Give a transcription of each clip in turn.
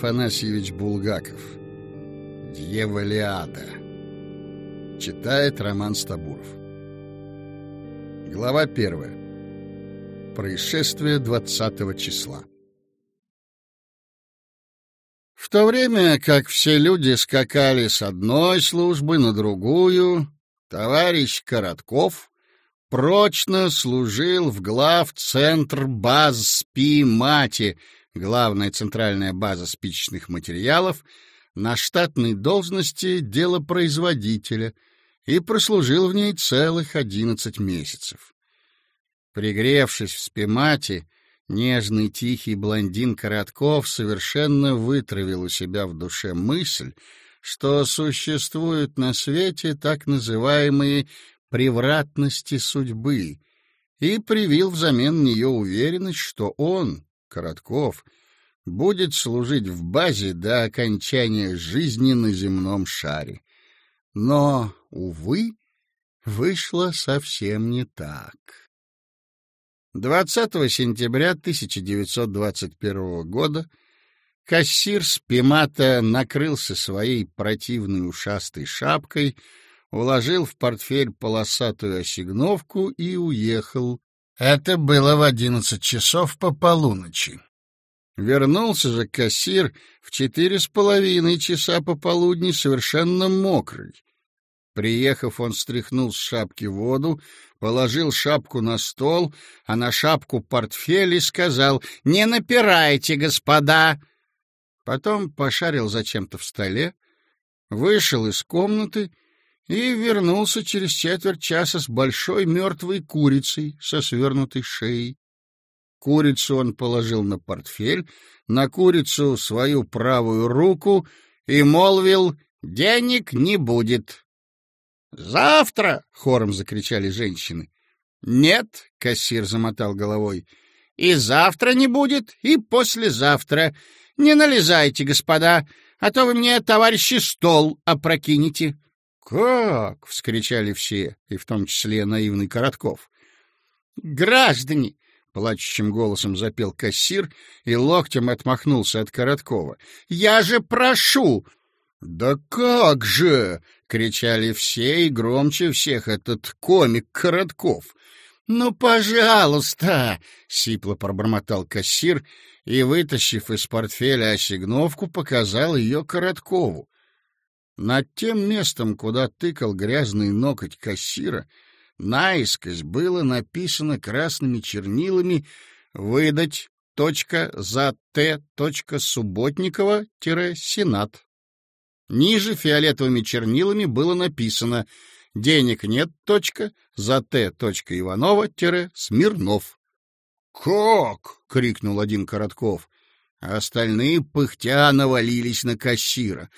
Афанасьевич Булгаков. Дьяволиада. Читает Роман Стабуров. Глава первая. Происшествие 20 числа. В то время, как все люди скакали с одной службы на другую, товарищ Коротков прочно служил в глав центр баз СПИ-МАТИ, главная центральная база спичечных материалов, на штатной должности делопроизводителя и прослужил в ней целых одиннадцать месяцев. Пригревшись в спимате, нежный тихий блондин Коротков совершенно вытравил у себя в душе мысль, что существуют на свете так называемые превратности судьбы, и привил взамен нее уверенность, что он, Коротков, будет служить в базе до окончания жизни на земном шаре. Но, увы, вышло совсем не так. 20 сентября 1921 года кассир Спимата накрылся своей противной ушастой шапкой, уложил в портфель полосатую осигновку и уехал. Это было в одиннадцать часов по полуночи. Вернулся же кассир в четыре с половиной часа пополудни совершенно мокрый. Приехав, он стряхнул с шапки воду, положил шапку на стол, а на шапку портфель и сказал «Не напирайте, господа!» Потом пошарил зачем-то в столе, вышел из комнаты и вернулся через четверть часа с большой мертвой курицей со свернутой шеей. Курицу он положил на портфель, на курицу свою правую руку и молвил «Денег не будет». «Завтра!» — хором закричали женщины. «Нет», — кассир замотал головой, — «и завтра не будет, и послезавтра. Не налезайте, господа, а то вы мне, товарищи, стол опрокинете». «Как?» — вскричали все, и в том числе наивный Коротков. «Граждане!» — плачущим голосом запел кассир и локтем отмахнулся от Короткова. «Я же прошу!» «Да как же!» — кричали все, и громче всех этот комик Коротков. «Ну, пожалуйста!» — сипло пробормотал кассир и, вытащив из портфеля осигновку, показал ее Короткову. Над тем местом, куда тыкал грязный ноготь кассира, наискось было написано красными чернилами «Выдать. Точка за Т. Точка Субботникова. Сенат». Ниже фиолетовыми чернилами было написано «Денег нет. Точка. За Т. Точка Иванова. Смирнов». «Как?» — крикнул один Коротков. А остальные пыхтя навалились на кассира.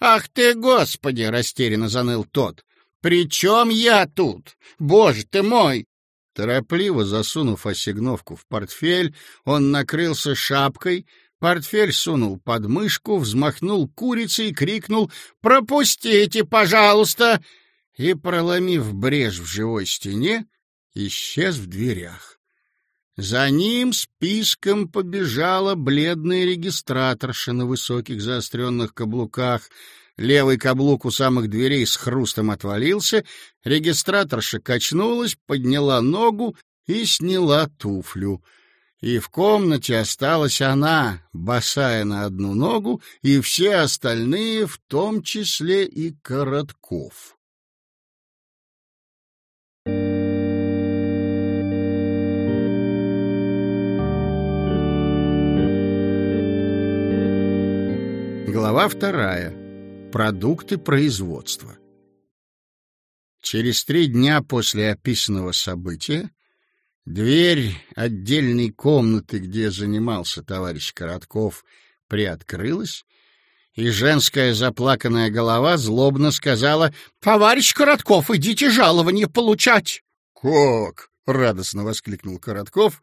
«Ах ты, Господи!» — растерянно заныл тот. «При чем я тут? Боже ты мой!» Торопливо засунув осигновку в портфель, он накрылся шапкой, портфель сунул под мышку, взмахнул курицей и крикнул «Пропустите, пожалуйста!» и, проломив брешь в живой стене, исчез в дверях. За ним списком побежала бледная регистраторша на высоких заостренных каблуках. Левый каблук у самых дверей с хрустом отвалился, регистраторша качнулась, подняла ногу и сняла туфлю. И в комнате осталась она, босая на одну ногу, и все остальные, в том числе и Коротков. Глава вторая. Продукты производства. Через три дня после описанного события дверь отдельной комнаты, где занимался товарищ Коротков, приоткрылась, и женская заплаканная голова злобно сказала «Товарищ Коротков, идите жалование получать!» «Как?» — радостно воскликнул Коротков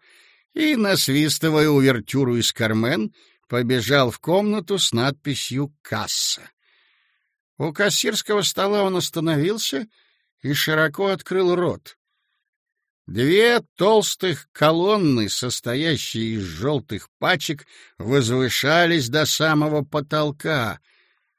и, насвистывая увертюру из «Кармен», побежал в комнату с надписью «Касса». У кассирского стола он остановился и широко открыл рот. Две толстых колонны, состоящие из желтых пачек, возвышались до самого потолка.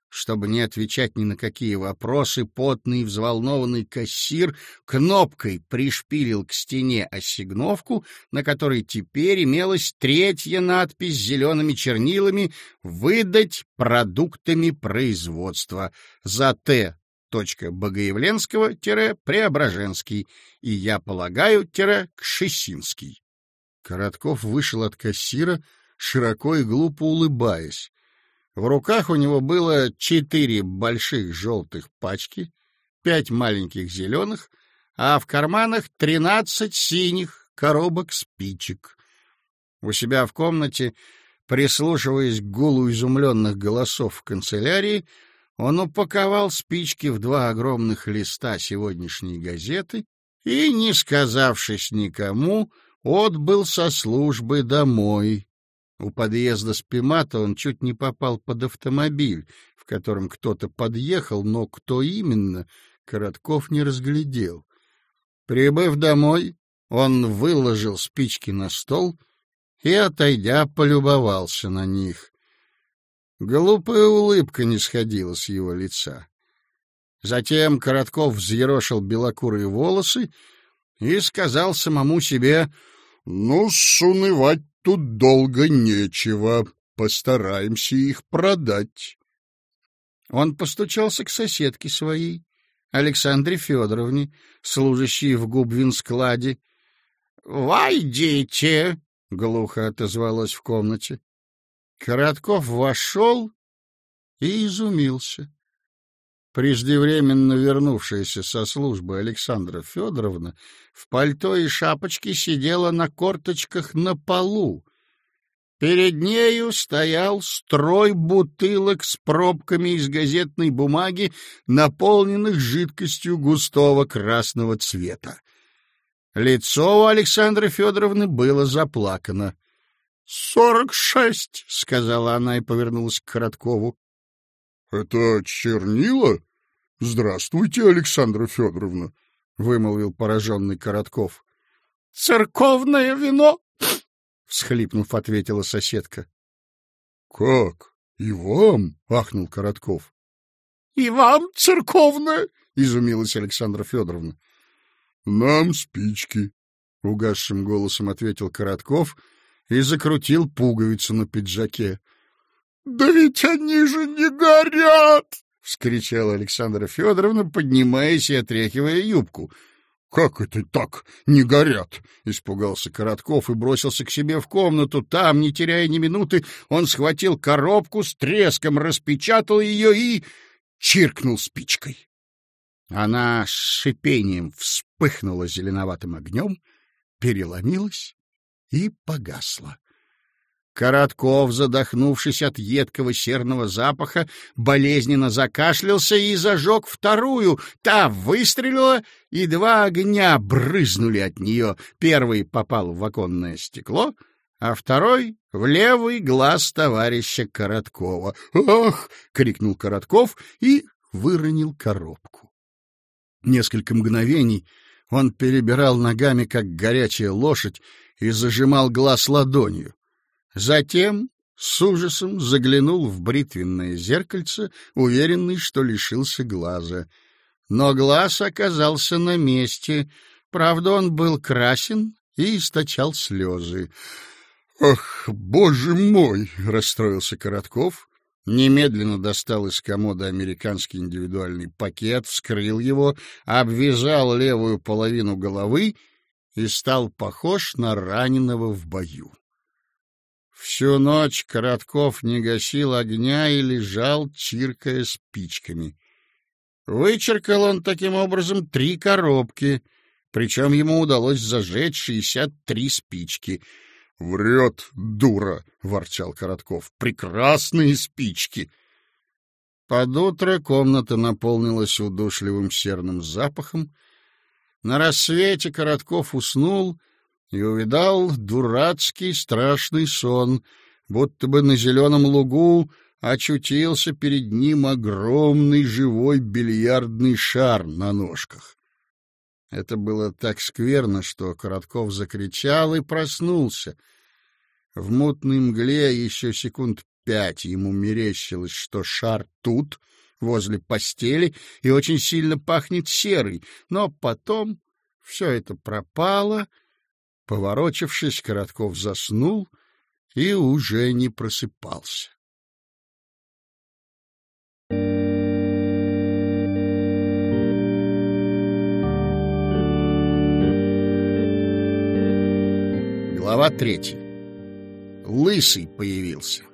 Чтобы не отвечать ни на какие вопросы, потный взволнованный кассир кнопкой пришпилил к стене ассигновку, на которой теперь имелась третья надпись с зелеными чернилами «Выдать продуктами производства» за Т. Богоявленского-Преображенский и, я полагаю, Кшесинский. Коротков вышел от кассира, широко и глупо улыбаясь. В руках у него было четыре больших желтых пачки, пять маленьких зеленых, а в карманах тринадцать синих коробок спичек. У себя в комнате, прислушиваясь к гулу изумленных голосов в канцелярии, он упаковал спички в два огромных листа сегодняшней газеты и, не сказавшись никому, отбыл со службы домой, у подъезда Спимата он чуть не попал под автомобиль, в котором кто-то подъехал, но кто именно, Коротков не разглядел. Прибыв домой, он выложил спички на стол и, отойдя, полюбовался на них. Глупая улыбка не сходила с его лица. Затем Коротков взъерошил белокурые волосы и сказал самому себе, «Ну, сунывать тут долго нечего. Постараемся их продать. Он постучался к соседке своей, Александре Федоровне, служащей в губвинскладе. — Войдите! — глухо отозвалась в комнате. Коротков вошел и изумился. Преждевременно вернувшаяся со службы Александра Федоровна в пальто и шапочке сидела на корточках на полу. Перед нею стоял строй бутылок с пробками из газетной бумаги, наполненных жидкостью густого красного цвета. Лицо у Александры Федоровны было заплакано. — Сорок шесть, — сказала она и повернулась к Короткову. — Это чернила? — Здравствуйте, Александра Федоровна, — вымолвил пораженный Коротков. — Церковное вино, — всхлипнув, ответила соседка. — Как? И вам? — ахнул Коротков. — И вам церковное? — изумилась Александра Федоровна. — Нам спички, — угасшим голосом ответил Коротков и закрутил пуговицу на пиджаке. — Да ведь они же не горят! — вскричала Александра Федоровна, поднимаясь и отряхивая юбку. — Как это так? Не горят? — испугался Коротков и бросился к себе в комнату. Там, не теряя ни минуты, он схватил коробку, с треском распечатал ее и чиркнул спичкой. Она с шипением вспыхнула зеленоватым огнем, переломилась и погасла. Коротков, задохнувшись от едкого серного запаха, болезненно закашлялся и зажег вторую. Та выстрелила, и два огня брызнули от нее. Первый попал в оконное стекло, а второй — в левый глаз товарища Короткова. «Ах!» — крикнул Коротков и выронил коробку. Несколько мгновений он перебирал ногами, как горячая лошадь, и зажимал глаз ладонью. Затем с ужасом заглянул в бритвенное зеркальце, уверенный, что лишился глаза. Но глаз оказался на месте. Правда, он был красен и источал слезы. «Ах, боже мой!» — расстроился Коротков. Немедленно достал из комода американский индивидуальный пакет, вскрыл его, обвязал левую половину головы и стал похож на раненого в бою. Всю ночь Коротков не гасил огня и лежал, чиркая спичками. Вычеркал он таким образом три коробки, причем ему удалось зажечь шестьдесят три спички. — Врет, дура! — ворчал Коротков. — Прекрасные спички! Под утро комната наполнилась удушливым серным запахом. На рассвете Коротков уснул и увидал дурацкий страшный сон, будто бы на зеленом лугу очутился перед ним огромный живой бильярдный шар на ножках. Это было так скверно, что Коротков закричал и проснулся. В мутной мгле еще секунд пять ему мерещилось, что шар тут, возле постели, и очень сильно пахнет серой, но потом все это пропало. Поворочившись, Коротков заснул и уже не просыпался. Глава третья. Лысый появился.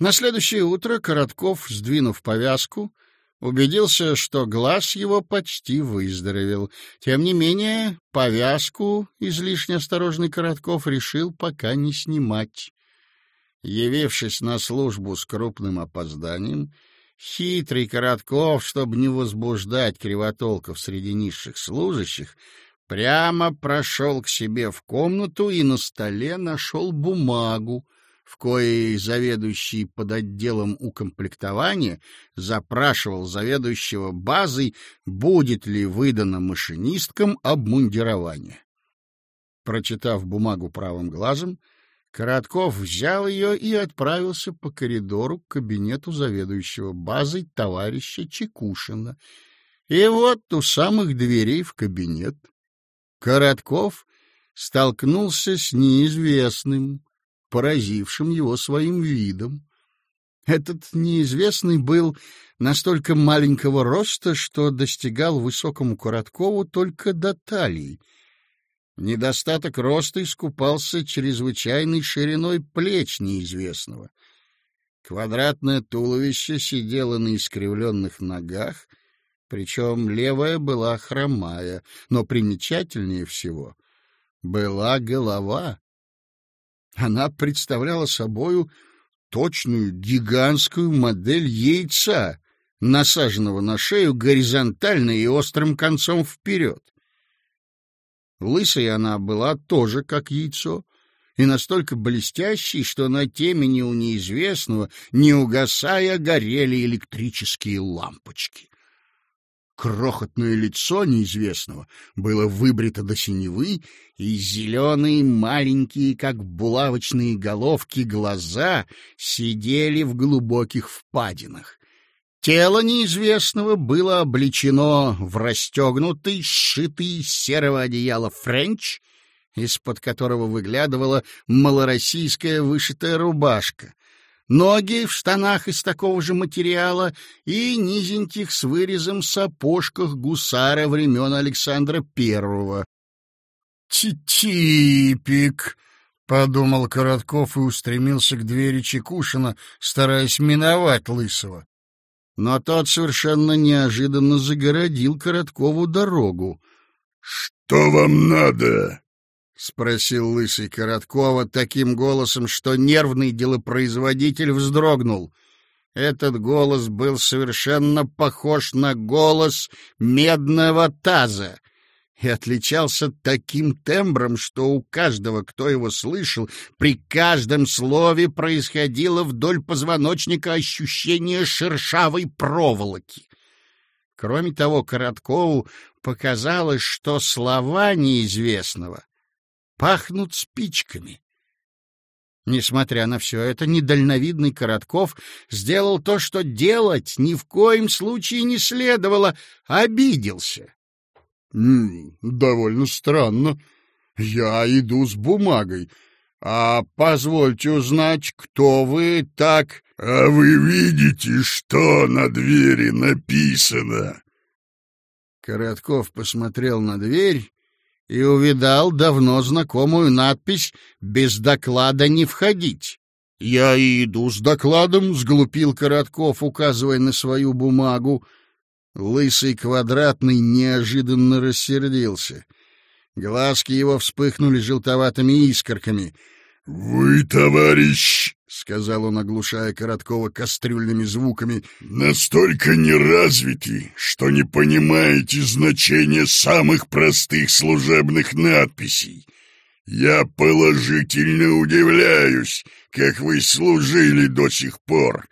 На следующее утро Коротков, сдвинув повязку, убедился, что глаз его почти выздоровел. Тем не менее, повязку излишне осторожный Коротков решил пока не снимать. Явившись на службу с крупным опозданием, хитрый Коротков, чтобы не возбуждать кривотолков среди низших служащих, Прямо прошел к себе в комнату и на столе нашел бумагу, в коей заведующий под отделом укомплектования запрашивал заведующего базой, будет ли выдано машинисткам обмундирование. Прочитав бумагу правым глазом, Коротков взял ее и отправился по коридору к кабинету заведующего базой товарища Чекушина. И вот у самых дверей в кабинет Коротков столкнулся с неизвестным, поразившим его своим видом. Этот неизвестный был настолько маленького роста, что достигал высокому Короткову только до талии. Недостаток роста искупался чрезвычайной шириной плеч неизвестного. Квадратное туловище сидело на искривленных ногах, причем левая была хромая, но примечательнее всего была голова. Она представляла собою точную гигантскую модель яйца, насаженного на шею горизонтально и острым концом вперед. Лысой она была тоже как яйцо, и настолько блестящей, что на темени у неизвестного, не угасая, горели электрические лампочки. Крохотное лицо неизвестного было выбрито до синевы, и зеленые маленькие, как булавочные головки, глаза сидели в глубоких впадинах. Тело неизвестного было облечено в расстегнутый, сшитый серого одеяла френч, из-под которого выглядывала малороссийская вышитая рубашка — ноги в штанах из такого же материала и низеньких с вырезом сапожках гусара времен Александра Первого. «Типик!» — подумал Коротков и устремился к двери Чекушина, стараясь миновать Лысого. Но тот совершенно неожиданно загородил Короткову дорогу. «Что вам надо?» — спросил лысый Короткова таким голосом, что нервный делопроизводитель вздрогнул. Этот голос был совершенно похож на голос медного таза и отличался таким тембром, что у каждого, кто его слышал, при каждом слове происходило вдоль позвоночника ощущение шершавой проволоки. Кроме того, Короткову показалось, что слова неизвестного пахнут спичками. Несмотря на все это, недальновидный Коротков сделал то, что делать ни в коем случае не следовало, обиделся. — Довольно странно. Я иду с бумагой. А позвольте узнать, кто вы так... — А вы видите, что на двери написано? Коротков посмотрел на дверь и увидал давно знакомую надпись «Без доклада не входить». «Я и иду с докладом», — сглупил Коротков, указывая на свою бумагу. Лысый квадратный неожиданно рассердился. Глазки его вспыхнули желтоватыми искорками. «Вы, товарищ, — сказал он, оглушая Короткова кастрюльными звуками, — настолько неразвиты, что не понимаете значения самых простых служебных надписей. Я положительно удивляюсь, как вы служили до сих пор.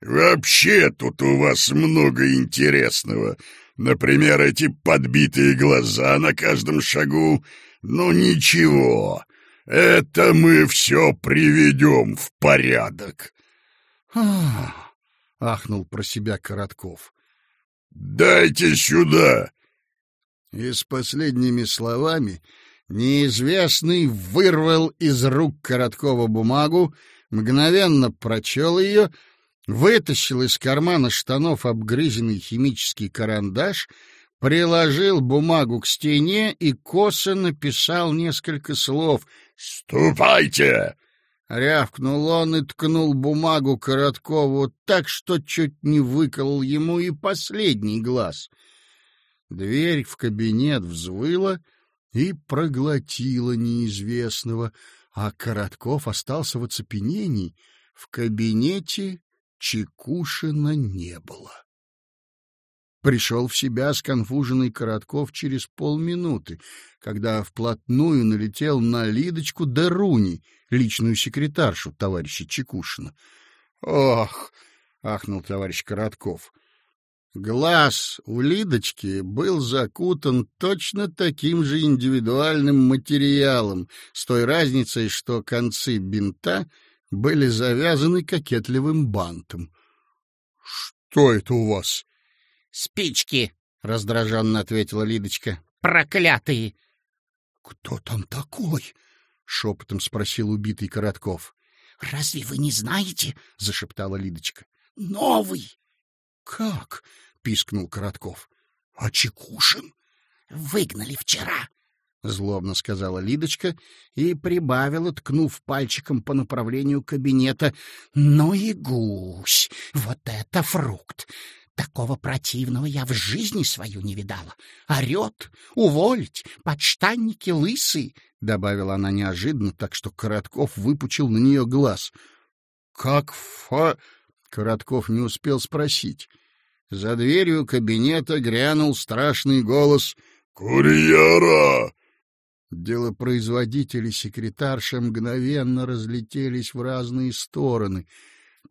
Вообще тут у вас много интересного, Например, эти подбитые глаза на каждом шагу. Ну ничего, это мы все приведем в порядок. «Ах!» — ахнул про себя Коротков. «Дайте сюда!» И с последними словами неизвестный вырвал из рук Короткова бумагу, мгновенно прочел ее, вытащил из кармана штанов обгрызенный химический карандаш, приложил бумагу к стене и косо написал несколько слов. «Ступайте!» Рявкнул он и ткнул бумагу Короткову так, что чуть не выколол ему и последний глаз. Дверь в кабинет взвыла и проглотила неизвестного, а Коротков остался в оцепенении. В кабинете Чекушина не было. Пришел в себя сконфуженный Коротков через полминуты, когда вплотную налетел на Лидочку Даруни, личную секретаршу товарища Чекушина. «Ох!» — ахнул товарищ Коротков. Глаз у Лидочки был закутан точно таким же индивидуальным материалом, с той разницей, что концы бинта были завязаны кокетливым бантом. — Что это у вас? «Спички!» — раздраженно ответила Лидочка. «Проклятые!» «Кто там такой?» — шепотом спросил убитый Коротков. «Разве вы не знаете?» — зашептала Лидочка. «Новый!» «Как?» — пискнул Коротков. «А Чекушин?» «Выгнали вчера!» — злобно сказала Лидочка и прибавила, ткнув пальчиком по направлению кабинета. «Ну и гусь! Вот это фрукт! Такого противного я в жизни свою не видала. Орет, уволить, подштанники лысые, — добавила она неожиданно, так что Коротков выпучил на нее глаз. — Как фа... Коротков не успел спросить. За дверью кабинета грянул страшный голос «Курьера!» Делопроизводители секретарша мгновенно разлетелись в разные стороны —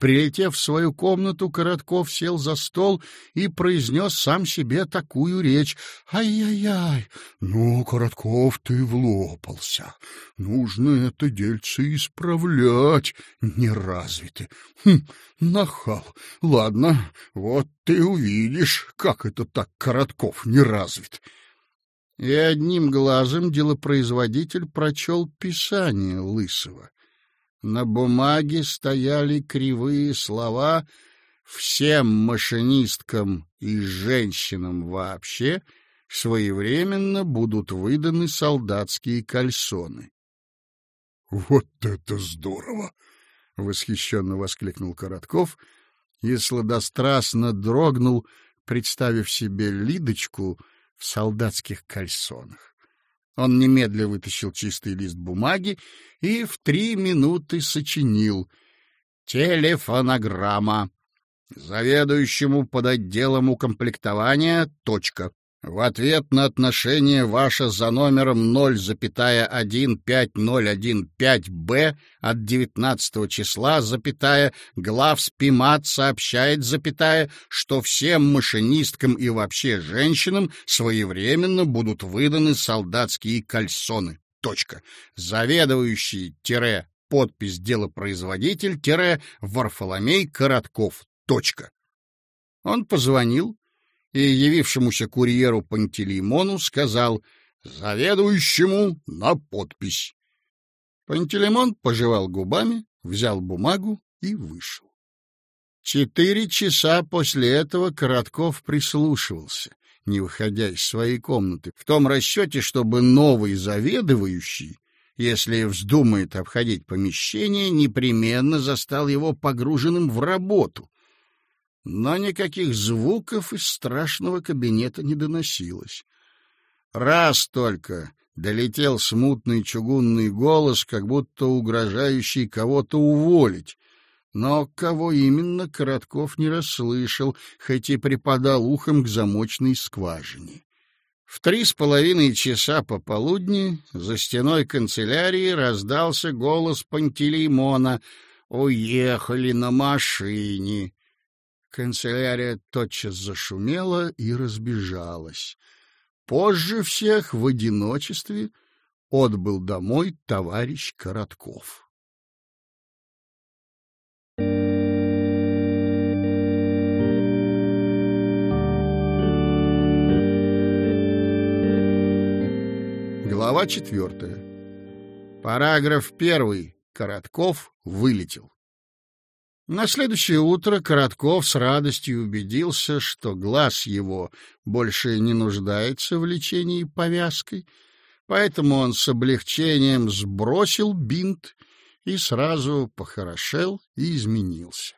Прилетев в свою комнату, Коротков сел за стол и произнес сам себе такую речь. «Ай-яй-яй! Ну, Коротков, ты влопался. Нужно это дельце исправлять. Неразвитый. Хм, нахал. Ладно, вот ты увидишь, как это так Коротков не развит». И одним глазом делопроизводитель прочел писание Лысого. На бумаге стояли кривые слова «всем машинисткам и женщинам вообще» своевременно будут выданы солдатские кальсоны. — Вот это здорово! — восхищенно воскликнул Коротков и сладострастно дрогнул, представив себе Лидочку в солдатских кальсонах. Он немедля вытащил чистый лист бумаги и в три минуты сочинил «Телефонограмма. Заведующему под отделом укомплектования. Точка. В ответ на отношение ваше за номером 0,15015-Б от 19 числа, запятая, глав Спимат сообщает, запятая, что всем машинисткам и вообще женщинам своевременно будут выданы солдатские кальсоны. Точка. Заведующий, тире, подпись делопроизводитель, тире, Варфоломей Коротков. Точка. Он позвонил, и явившемуся курьеру Пантелеймону сказал «Заведующему на подпись». Пантелеймон пожевал губами, взял бумагу и вышел. Четыре часа после этого Коротков прислушивался, не выходя из своей комнаты, в том расчете, чтобы новый заведующий, если вздумает обходить помещение, непременно застал его погруженным в работу, но никаких звуков из страшного кабинета не доносилось. Раз только долетел смутный чугунный голос, как будто угрожающий кого-то уволить, но кого именно Коротков не расслышал, хоть и припадал ухом к замочной скважине. В три с половиной часа пополудни за стеной канцелярии раздался голос Пантелеймона «Уехали на машине». Канцелярия тотчас зашумела и разбежалась. Позже всех в одиночестве отбыл домой товарищ Коротков. Глава четвертая. Параграф первый. Коротков вылетел. На следующее утро Коротков с радостью убедился, что глаз его больше не нуждается в лечении повязкой, поэтому он с облегчением сбросил бинт и сразу похорошел и изменился.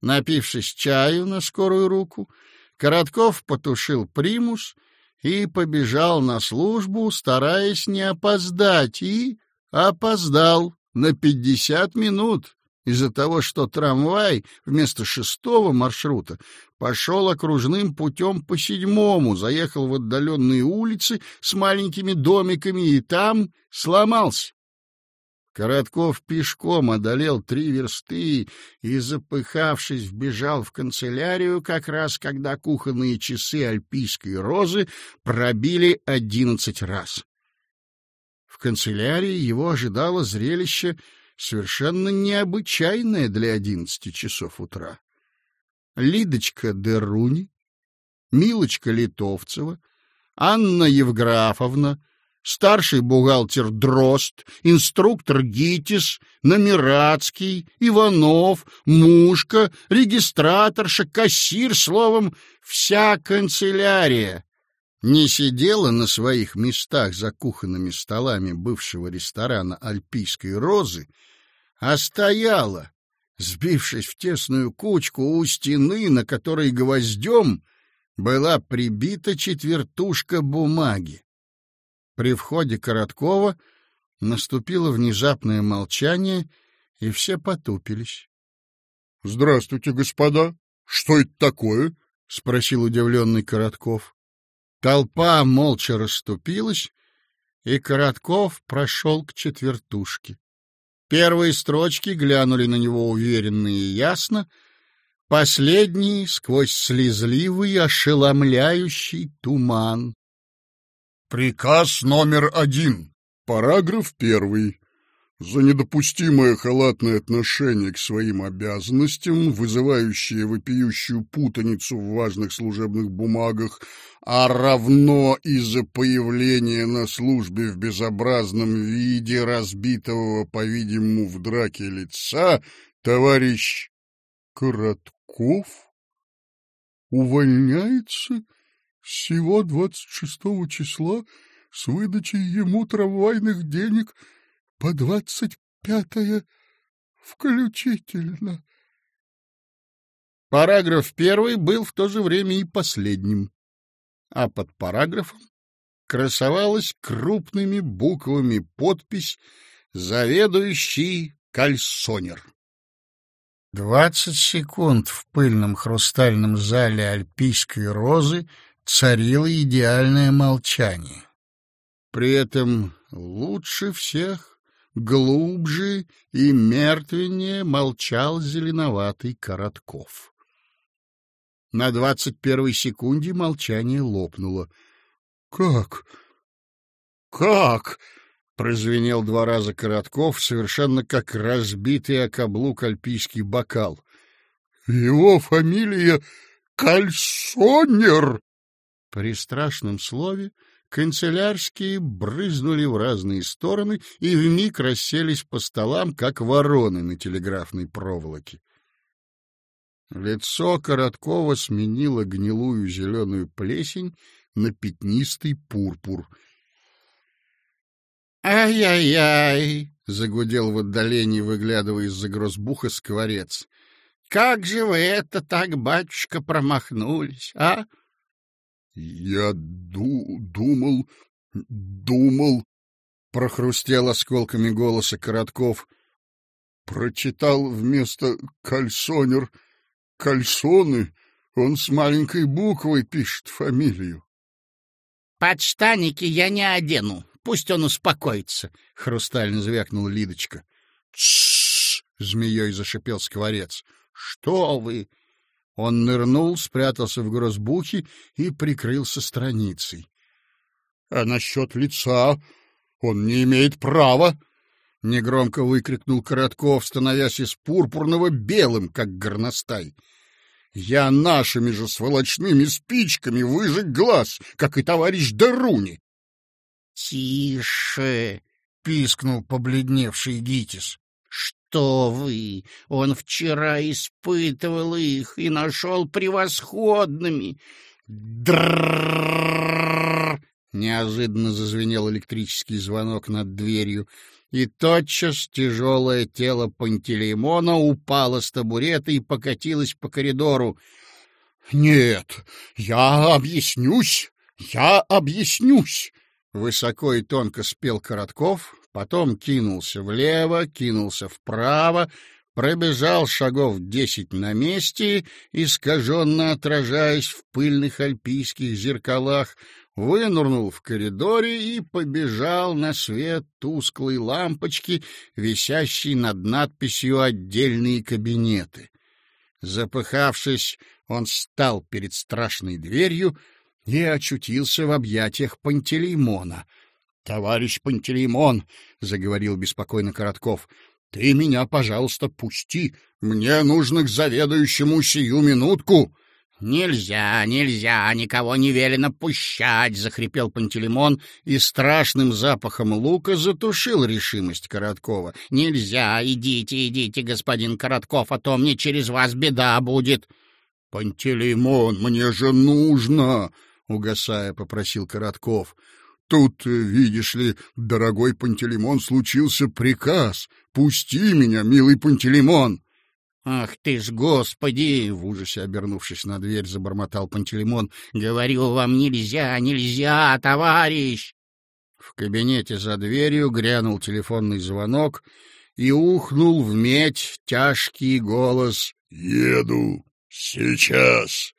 Напившись чаю на скорую руку, Коротков потушил примус — и побежал на службу, стараясь не опоздать, и опоздал на пятьдесят минут из-за того, что трамвай вместо шестого маршрута пошел окружным путем по седьмому, заехал в отдаленные улицы с маленькими домиками и там сломался. Коротков пешком одолел три версты и, запыхавшись, вбежал в канцелярию как раз, когда кухонные часы альпийской розы пробили одиннадцать раз. В канцелярии его ожидало зрелище совершенно необычайное для одиннадцати часов утра. Лидочка Деруни, Милочка Литовцева, Анна Евграфовна — старший бухгалтер Дрозд, инструктор Гитис, Номерацкий, Иванов, Мушка, регистраторша, кассир, словом, вся канцелярия не сидела на своих местах за кухонными столами бывшего ресторана «Альпийской розы», а стояла, сбившись в тесную кучку у стены, на которой гвоздем была прибита четвертушка бумаги. При входе Короткова наступило внезапное молчание, и все потупились. — Здравствуйте, господа. Что это такое? — спросил удивленный Коротков. Толпа молча расступилась, и Коротков прошел к четвертушке. Первые строчки глянули на него уверенно и ясно, последние — сквозь слезливый, ошеломляющий туман. Приказ номер один. Параграф первый. За недопустимое халатное отношение к своим обязанностям, вызывающее вопиющую путаницу в важных служебных бумагах, а равно из-за появления на службе в безобразном виде разбитого, по-видимому, в драке лица, товарищ Коротков увольняется всего 26 числа с выдачей ему трамвайных денег по 25 включительно. Параграф первый был в то же время и последним, а под параграфом красовалась крупными буквами подпись «Заведующий кальсонер». Двадцать секунд в пыльном хрустальном зале альпийской розы — царило идеальное молчание. При этом лучше всех, глубже и мертвеннее молчал зеленоватый Коротков. На двадцать первой секунде молчание лопнуло. — Как? Как? — прозвенел два раза Коротков, совершенно как разбитый о каблук альпийский бокал. — Его фамилия Кальсонер! При страшном слове канцелярские брызнули в разные стороны и вмиг расселись по столам, как вороны на телеграфной проволоке. Лицо Короткова сменило гнилую зеленую плесень на пятнистый пурпур. «Ай-яй-яй!» — загудел в отдалении, выглядывая из-за грозбуха скворец. «Как же вы это так, батюшка, промахнулись, а?» Я ду думал, думал, прохрустел осколками голоса Коротков. Прочитал вместо кальсонер кальсоны, он с маленькой буквой пишет фамилию. Подштаники я не одену, пусть он успокоится, хрустально звякнула Лидочка. Тссс! змеей зашипел скворец. Что вы? Он нырнул, спрятался в грозбухе и прикрылся страницей. — А насчет лица он не имеет права! — негромко выкрикнул Коротков, становясь из пурпурного белым, как горностай. — Я нашими же сволочными спичками выжег глаз, как и товарищ Даруни. — Тише! — пискнул побледневший Гитис. — что вы! Он вчера испытывал их и нашел превосходными!» «Дррррррр!» Неожиданно зазвенел электрический звонок над дверью, и тотчас тяжелое тело Пантелеймона упало с табурета и покатилось по коридору. «Нет, я объяснюсь, я объяснюсь!» Высоко и тонко спел Коротков, потом кинулся влево, кинулся вправо, пробежал шагов десять на месте, искаженно отражаясь в пыльных альпийских зеркалах, вынурнул в коридоре и побежал на свет тусклой лампочки, висящей над надписью «Отдельные кабинеты». Запыхавшись, он стал перед страшной дверью и очутился в объятиях Пантелеймона. — Товарищ Пантелеймон, — заговорил беспокойно Коротков, — ты меня, пожалуйста, пусти. Мне нужно к заведующему сию минутку. «Нельзя, нельзя, никого не велено пущать!» — захрипел Пантелеймон и страшным запахом лука затушил решимость Короткова. «Нельзя, идите, идите, господин Коротков, а то мне через вас беда будет!» «Пантелеймон, мне же нужно!» — угасая, попросил Коротков. «Тут, видишь ли, дорогой Пантелеймон, случился приказ. Пусти меня, милый Пантелеймон!» «Ах ты ж, господи!» — в ужасе обернувшись на дверь, забормотал Пантелеймон. «Говорю вам, нельзя, нельзя, товарищ!» В кабинете за дверью грянул телефонный звонок и ухнул в медь тяжкий голос «Еду! Сейчас!»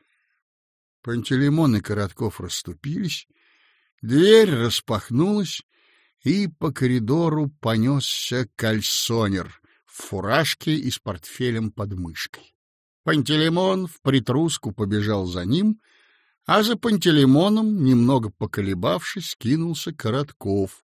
Пантелеймон и Коротков расступились, дверь распахнулась, и по коридору понесся кальсонер — в фуражке и с портфелем под мышкой. Пантелеймон в притруску побежал за ним, а за Пантелеймоном, немного поколебавшись, кинулся Коротков.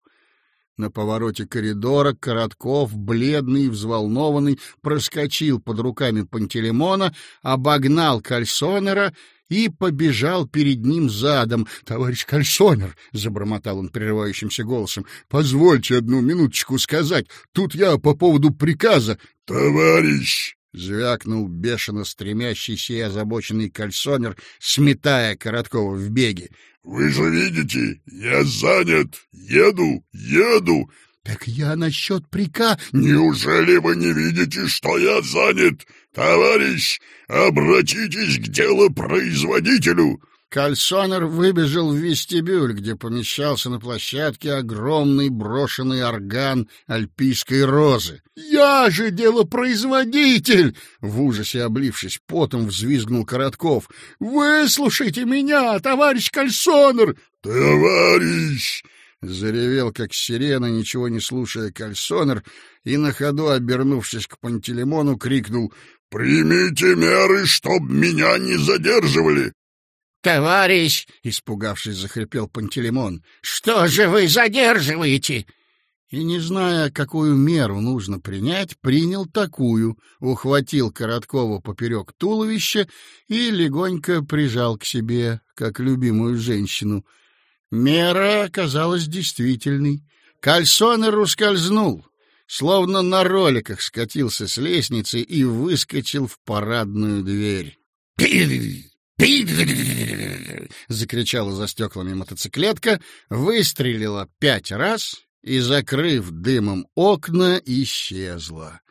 На повороте коридора Коротков, бледный и взволнованный, проскочил под руками Пантелеймона, обогнал кальсонера и побежал перед ним задом. — Товарищ Кальсонер, — забормотал он прерывающимся голосом, — позвольте одну минуточку сказать. Тут я по поводу приказа. — Товарищ! — звякнул бешено стремящийся и озабоченный кальсонер, сметая Короткова в беге. — Вы же видите, я занят. Еду, еду. Так я насчет прика... Неужели вы не видите, что я занят? Товарищ, обратитесь к делопроизводителю. Кальсонер выбежал в вестибюль, где помещался на площадке огромный брошенный орган альпийской розы. «Я же делопроизводитель!» — в ужасе облившись потом, взвизгнул Коротков. «Выслушайте меня, товарищ Кальсонер!» «Товарищ!» Заревел, как сирена, ничего не слушая кальсонер, и на ходу, обернувшись к Пантелеймону, крикнул «Примите меры, чтоб меня не задерживали!» «Товарищ!» — испугавшись, захрипел Пантелеймон. «Что же вы задерживаете?» И, не зная, какую меру нужно принять, принял такую, ухватил Короткова поперек туловища и легонько прижал к себе, как любимую женщину — Мера оказалась действительной. Кальсонер ускользнул, словно на роликах скатился с лестницы и выскочил в парадную дверь. Закричала за стеклами мотоциклетка, выстрелила пять раз и, закрыв дымом окна, исчезла.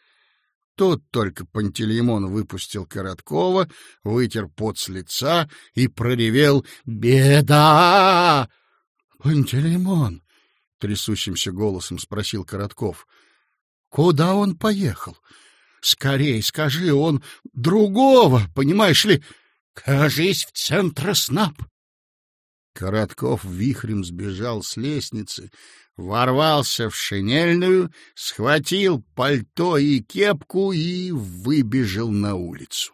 Тут только Пантелеймон выпустил Короткова, вытер пот с лица и проревел «Беда!» Пантелеймон, — трясущимся голосом спросил Коротков, — куда он поехал? Скорей скажи, он другого, понимаешь ли? Кажись, в центроснаб. Коротков вихрем сбежал с лестницы, ворвался в шинельную, схватил пальто и кепку и выбежал на улицу.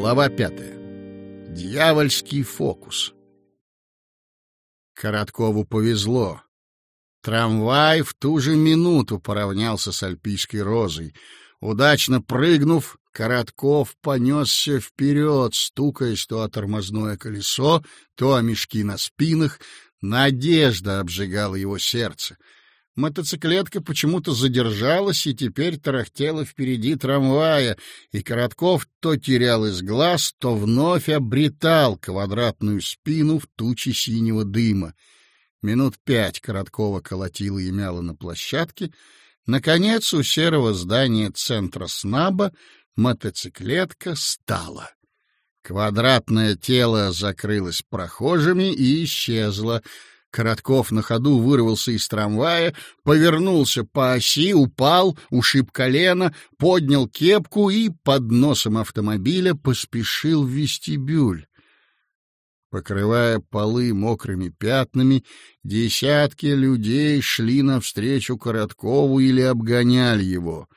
Глава пятая. Дьявольский фокус. Короткову повезло. Трамвай в ту же минуту поравнялся с альпийской розой. Удачно прыгнув, Коротков понесся вперед, стукаясь то о тормозное колесо, то о мешки на спинах. Надежда обжигала его сердце. Мотоциклетка почему-то задержалась и теперь тарахтела впереди трамвая, и Коротков то терял из глаз, то вновь обретал квадратную спину в туче синего дыма. Минут пять Короткова колотила и мяла на площадке. Наконец, у серого здания центра СНАБа мотоциклетка стала. Квадратное тело закрылось прохожими и исчезло. Коротков на ходу вырвался из трамвая, повернулся по оси, упал, ушиб колено, поднял кепку и под носом автомобиля поспешил в вестибюль. Покрывая полы мокрыми пятнами, десятки людей шли навстречу Короткову или обгоняли его.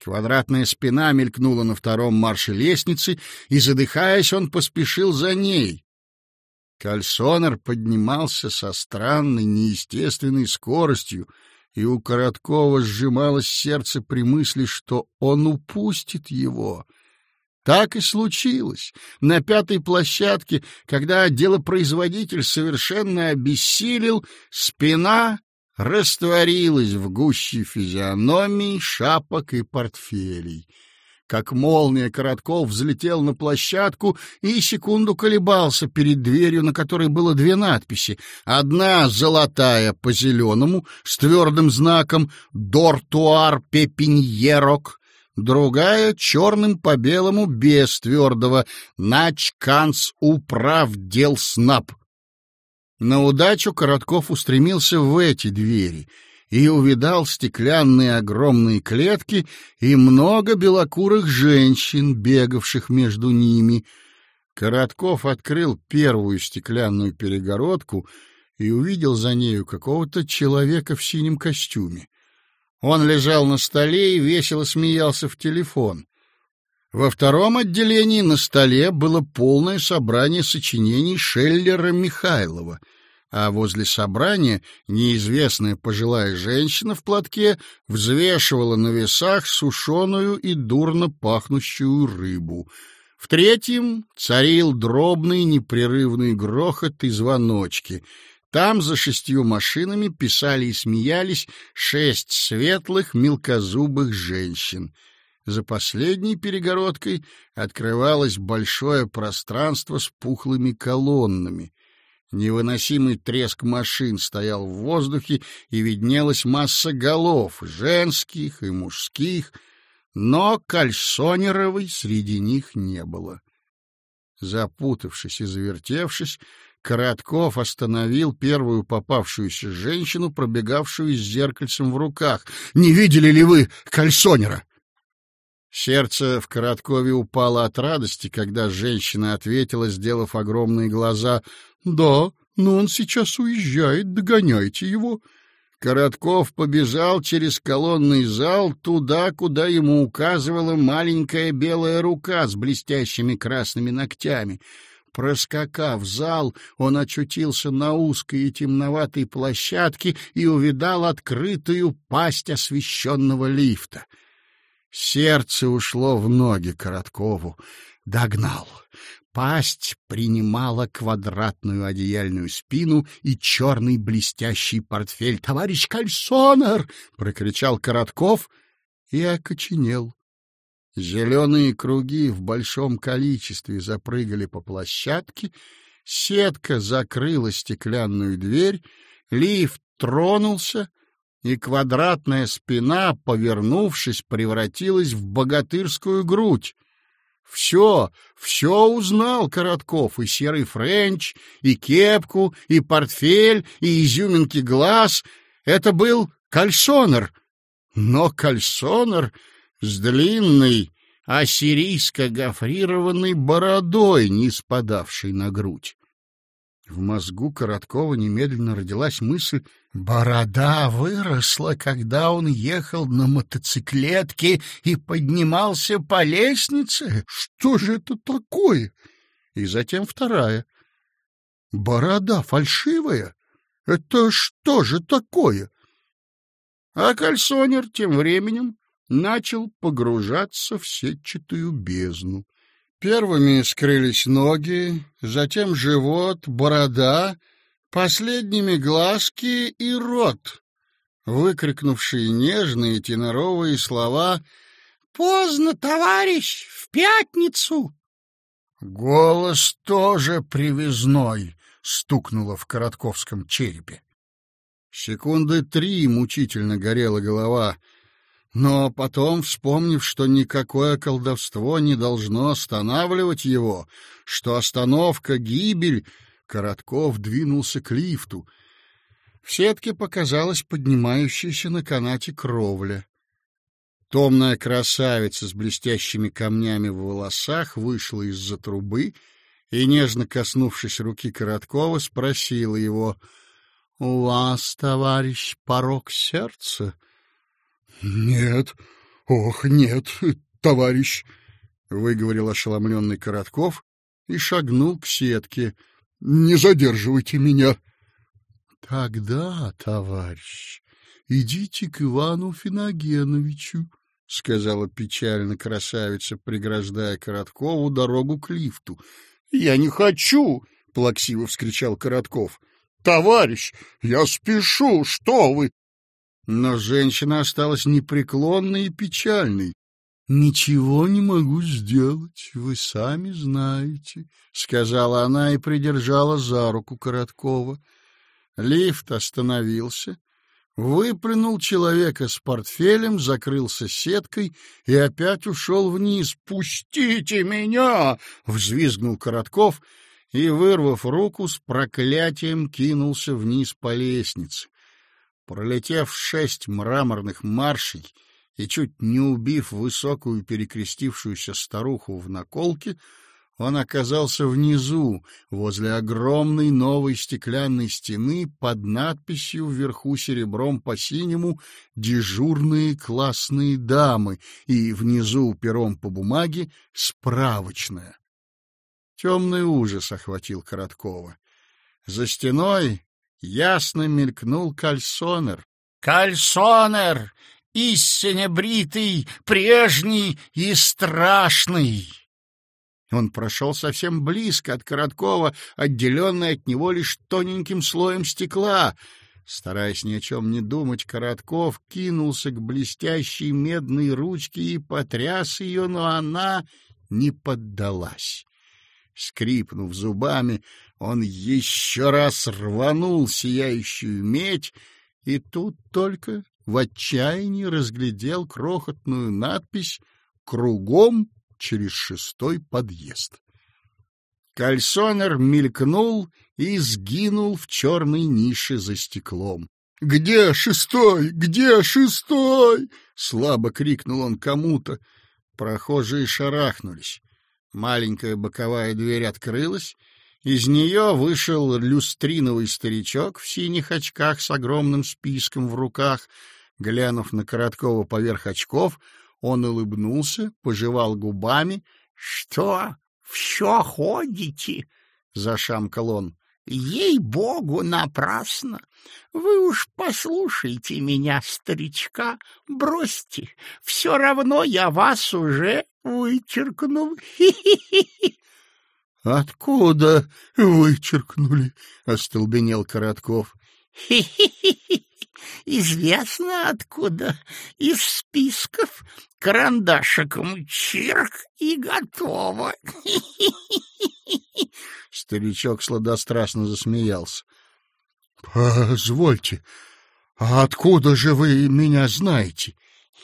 Квадратная спина мелькнула на втором марше лестницы, и, задыхаясь, он поспешил за ней. Кальсонер поднимался со странной, неестественной скоростью, и у Короткова сжималось сердце при мысли, что он упустит его — так и случилось. На пятой площадке, когда делопроизводитель совершенно обессилел, спина растворилась в гуще физиономий, шапок и портфелей. Как молния Коротков взлетел на площадку и секунду колебался перед дверью, на которой было две надписи. Одна золотая по зеленому с твердым знаком «Дортуар Пепиньерок», другая черным по белому без твердого «Начканс управ дел снаб». На удачу Коротков устремился в эти двери и увидал стеклянные огромные клетки и много белокурых женщин, бегавших между ними. Коротков открыл первую стеклянную перегородку и увидел за нею какого-то человека в синем костюме. Он лежал на столе и весело смеялся в телефон. Во втором отделении на столе было полное собрание сочинений Шеллера Михайлова, а возле собрания неизвестная пожилая женщина в платке взвешивала на весах сушеную и дурно пахнущую рыбу. В третьем царил дробный непрерывный грохот и звоночки — там за шестью машинами писали и смеялись шесть светлых мелкозубых женщин. За последней перегородкой открывалось большое пространство с пухлыми колоннами. Невыносимый треск машин стоял в воздухе, и виднелась масса голов, женских и мужских, но кальсонеровой среди них не было. Запутавшись и завертевшись, Коротков остановил первую попавшуюся женщину, пробегавшую с зеркальцем в руках. «Не видели ли вы кальсонера?» Сердце в Короткове упало от радости, когда женщина ответила, сделав огромные глаза. «Да, но он сейчас уезжает, догоняйте его». Коротков побежал через колонный зал туда, куда ему указывала маленькая белая рука с блестящими красными ногтями. Проскакав зал, он очутился на узкой и темноватой площадке и увидал открытую пасть освещенного лифта. Сердце ушло в ноги Короткову. Догнал. Пасть принимала квадратную одеяльную спину и черный блестящий портфель. «Товарищ Кальсонер!» — прокричал Коротков и окоченел. Зеленые круги в большом количестве запрыгали по площадке, сетка закрыла стеклянную дверь, лифт тронулся, и квадратная спина, повернувшись, превратилась в богатырскую грудь. Все, все узнал Коротков, и серый френч, и кепку, и портфель, и изюминки глаз. Это был кальсонер. Но кальсонер с длинной ассирийско-гофрированной бородой, не спадавшей на грудь. В мозгу Короткова немедленно родилась мысль «Борода выросла, когда он ехал на мотоциклетке и поднимался по лестнице? Что же это такое?» И затем вторая «Борода фальшивая? Это что же такое?» А кальсонер тем временем начал погружаться в сетчатую бездну. Первыми скрылись ноги, затем живот, борода, последними глазки и рот, выкрикнувшие нежные теноровые слова «Поздно, товарищ, в пятницу!» Голос тоже привезной стукнуло в коротковском черепе. Секунды три мучительно горела голова — но потом, вспомнив, что никакое колдовство не должно останавливать его, что остановка — гибель, Коротков двинулся к лифту. В сетке показалась поднимающаяся на канате кровля. Томная красавица с блестящими камнями в волосах вышла из-за трубы и, нежно коснувшись руки Короткова, спросила его, — У вас, товарищ, порог сердца? —— Нет, ох, нет, товарищ, — выговорил ошеломленный Коротков и шагнул к сетке. — Не задерживайте меня. — Тогда, товарищ, идите к Ивану Финогеновичу, — сказала печально красавица, преграждая Короткову дорогу к лифту. — Я не хочу! — плаксиво вскричал Коротков. — Товарищ, я спешу, что вы! Но женщина осталась непреклонной и печальной. «Ничего не могу сделать, вы сами знаете», — сказала она и придержала за руку Короткова. Лифт остановился, выплюнул человека с портфелем, закрылся сеткой и опять ушел вниз. «Пустите меня!» — взвизгнул Коротков и, вырвав руку, с проклятием кинулся вниз по лестнице. Пролетев шесть мраморных маршей и чуть не убив высокую перекрестившуюся старуху в наколке, он оказался внизу, возле огромной новой стеклянной стены под надписью вверху серебром по синему «Дежурные классные дамы» и внизу пером по бумаге «Справочная». Темный ужас охватил Короткова. За стеной ясно мелькнул кальсонер. «Кальсонер! Истинно бритый, прежний и страшный!» Он прошел совсем близко от Короткова, отделенный от него лишь тоненьким слоем стекла. Стараясь ни о чем не думать, Коротков кинулся к блестящей медной ручке и потряс ее, но она не поддалась. Скрипнув зубами, он еще раз рванул сияющую медь, и тут только в отчаянии разглядел крохотную надпись «Кругом через шестой подъезд». Кальсонер мелькнул и сгинул в черной нише за стеклом. «Где шестой? Где шестой?» — слабо крикнул он кому-то. Прохожие шарахнулись. Маленькая боковая дверь открылась, из нее вышел люстриновый старичок в синих очках с огромным списком в руках. Глянув на Короткова поверх очков, он улыбнулся, пожевал губами. — Что, все ходите? — зашамкал он. — Ей-богу, напрасно! Вы уж послушайте меня, старичка, бросьте, все равно я вас уже вычеркнул. Хи-хи-хи! — Откуда вычеркнули? — остолбенел Коротков. Известно откуда. Из списков карандашиком чирк и готово. Старичок сладострастно засмеялся. — Позвольте, а откуда же вы меня знаете?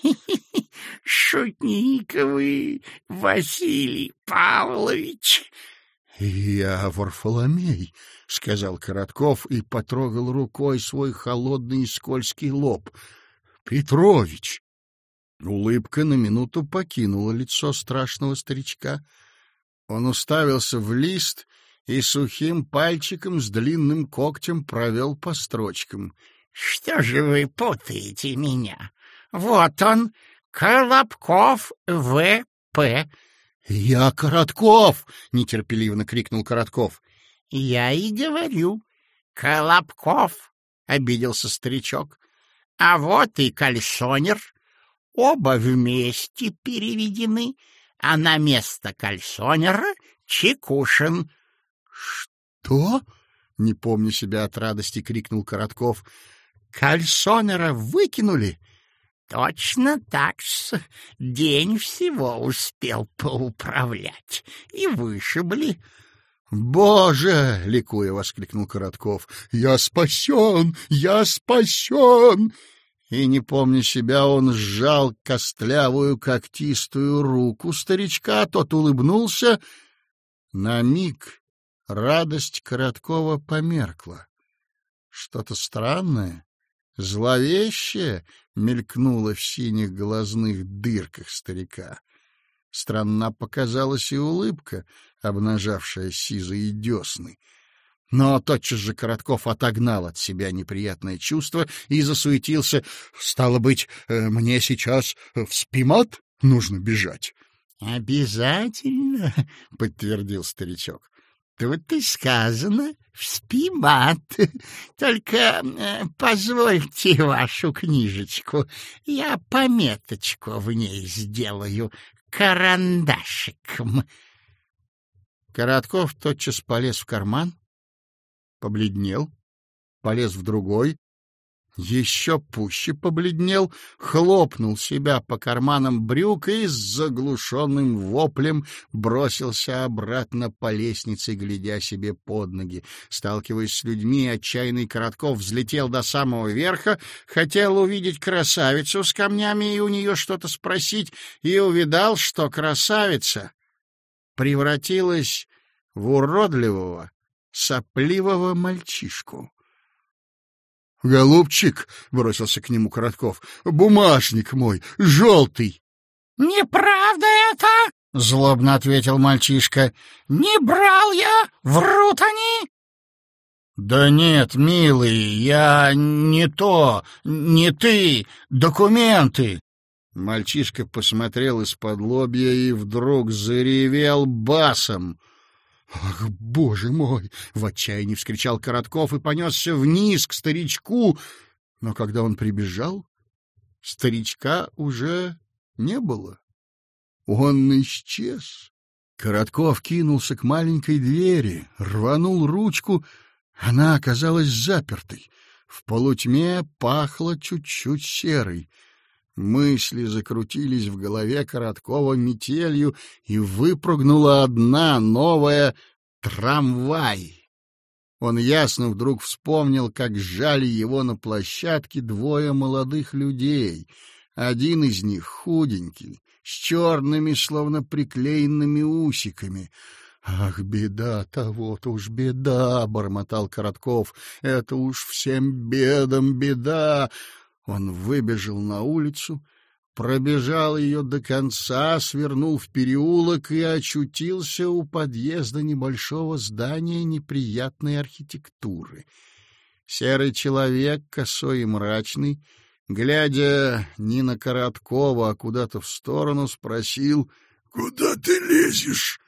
— Шутник вы, Василий Павлович, — Я Варфоломей, — сказал Коротков и потрогал рукой свой холодный и скользкий лоб. — Петрович! Улыбка на минуту покинула лицо страшного старичка. Он уставился в лист и сухим пальчиком с длинным когтем провел по строчкам. — Что же вы путаете меня? Вот он, Колобков В.П. — Я Коротков! — нетерпеливо крикнул Коротков. — Я и говорю. Колобков, — обиделся старичок. — А вот и кальсонер. Оба вместе переведены, а на место кальсонера — Чекушин. — Что? — не помня себя от радости, крикнул Коротков. — Кальсонера выкинули? — Точно так-с. День всего успел поуправлять. И вышибли. «Боже!» — ликуя воскликнул Коротков. «Я спасен! Я спасен!» И, не помня себя, он сжал костлявую когтистую руку старичка, тот улыбнулся. На миг радость Короткова померкла. Что-то странное, зловещее мелькнуло в синих глазных дырках старика. Странна показалась и улыбка, обнажавшая сизые десны. Но тотчас же Коротков отогнал от себя неприятное чувство и засуетился. «Стало быть, э, мне сейчас в спимат нужно бежать?» «Обязательно», — подтвердил старичок. «Тут и сказано в спимат. Только э, позвольте вашу книжечку, я пометочку в ней сделаю карандашиком». Коротков тотчас полез в карман, побледнел, полез в другой, еще пуще побледнел, хлопнул себя по карманам брюк и с заглушенным воплем бросился обратно по лестнице, глядя себе под ноги. Сталкиваясь с людьми, отчаянный Коротков взлетел до самого верха, хотел увидеть красавицу с камнями и у нее что-то спросить, и увидал, что красавица превратилась в уродливого, сопливого мальчишку. — Голубчик, — бросился к нему Коротков, — бумажник мой, желтый. — Неправда это, — злобно ответил мальчишка. — Не брал я, врут они. — Да нет, милый, я не то, не ты, документы. Мальчишка посмотрел из-под лобья и вдруг заревел басом. «Ах, боже мой!» — в отчаянии вскричал Коротков и понесся вниз к старичку. Но когда он прибежал, старичка уже не было. Он исчез. Коротков кинулся к маленькой двери, рванул ручку. Она оказалась запертой. В полутьме пахло чуть-чуть серой. Мысли закрутились в голове Короткова метелью, и выпрыгнула одна новая трамвай. Он ясно вдруг вспомнил, как сжали его на площадке двое молодых людей. Один из них худенький, с черными, словно приклеенными усиками. «Ах, беда-то, вот уж беда!» — бормотал Коротков. «Это уж всем бедам беда!» Он выбежал на улицу, пробежал ее до конца, свернул в переулок и очутился у подъезда небольшого здания неприятной архитектуры. Серый человек, косой и мрачный, глядя не на Короткова, а куда-то в сторону, спросил «Куда ты лезешь?»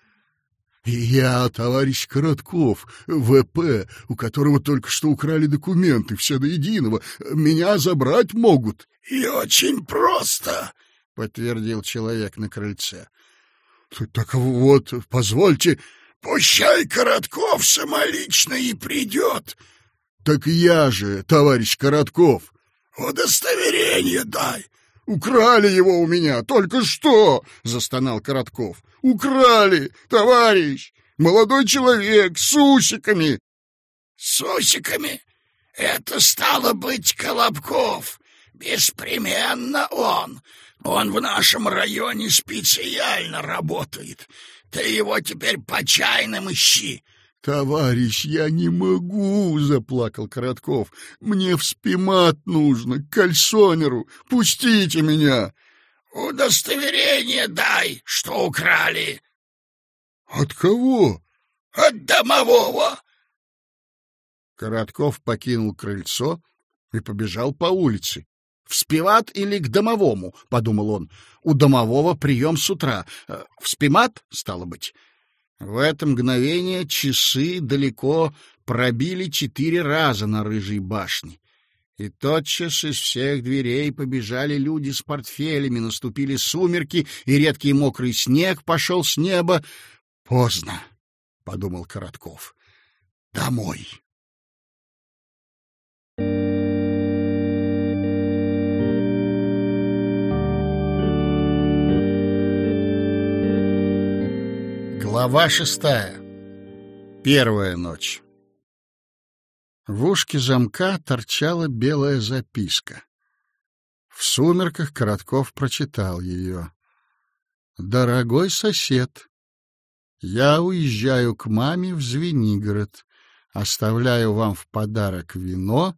«Я товарищ Коротков, ВП, у которого только что украли документы, все до единого. Меня забрать могут». «И очень просто», — подтвердил человек на крыльце. «Так вот, позвольте, пущай Коротков самолично и придет». «Так я же, товарищ Коротков». «Удостоверение дай». «Украли его у меня только что!» — застонал Коротков. Украли, товарищ! Молодой человек с усиками!» «С усиками? Это стало быть Колобков. Беспременно он. Он в нашем районе специально работает. Ты его теперь по чайным ищи». «Товарищ, я не могу!» — заплакал Коротков. «Мне в спимат нужно, к кальсонеру. Пустите меня!» «Удостоверение дай, что украли!» «От кого?» От домового!» Коротков покинул крыльцо и побежал по улице. «В спиват или к домовому?» — подумал он. «У домового прием с утра. Э, в спимат, стало быть?» В это мгновение часы далеко пробили четыре раза на рыжей башне. И тотчас из всех дверей побежали люди с портфелями, наступили сумерки, и редкий мокрый снег пошел с неба. «Поздно», — подумал Коротков. «Домой». Глава шестая. Первая ночь. В ушке замка торчала белая записка. В сумерках Коротков прочитал ее. «Дорогой сосед, я уезжаю к маме в Звенигород, оставляю вам в подарок вино,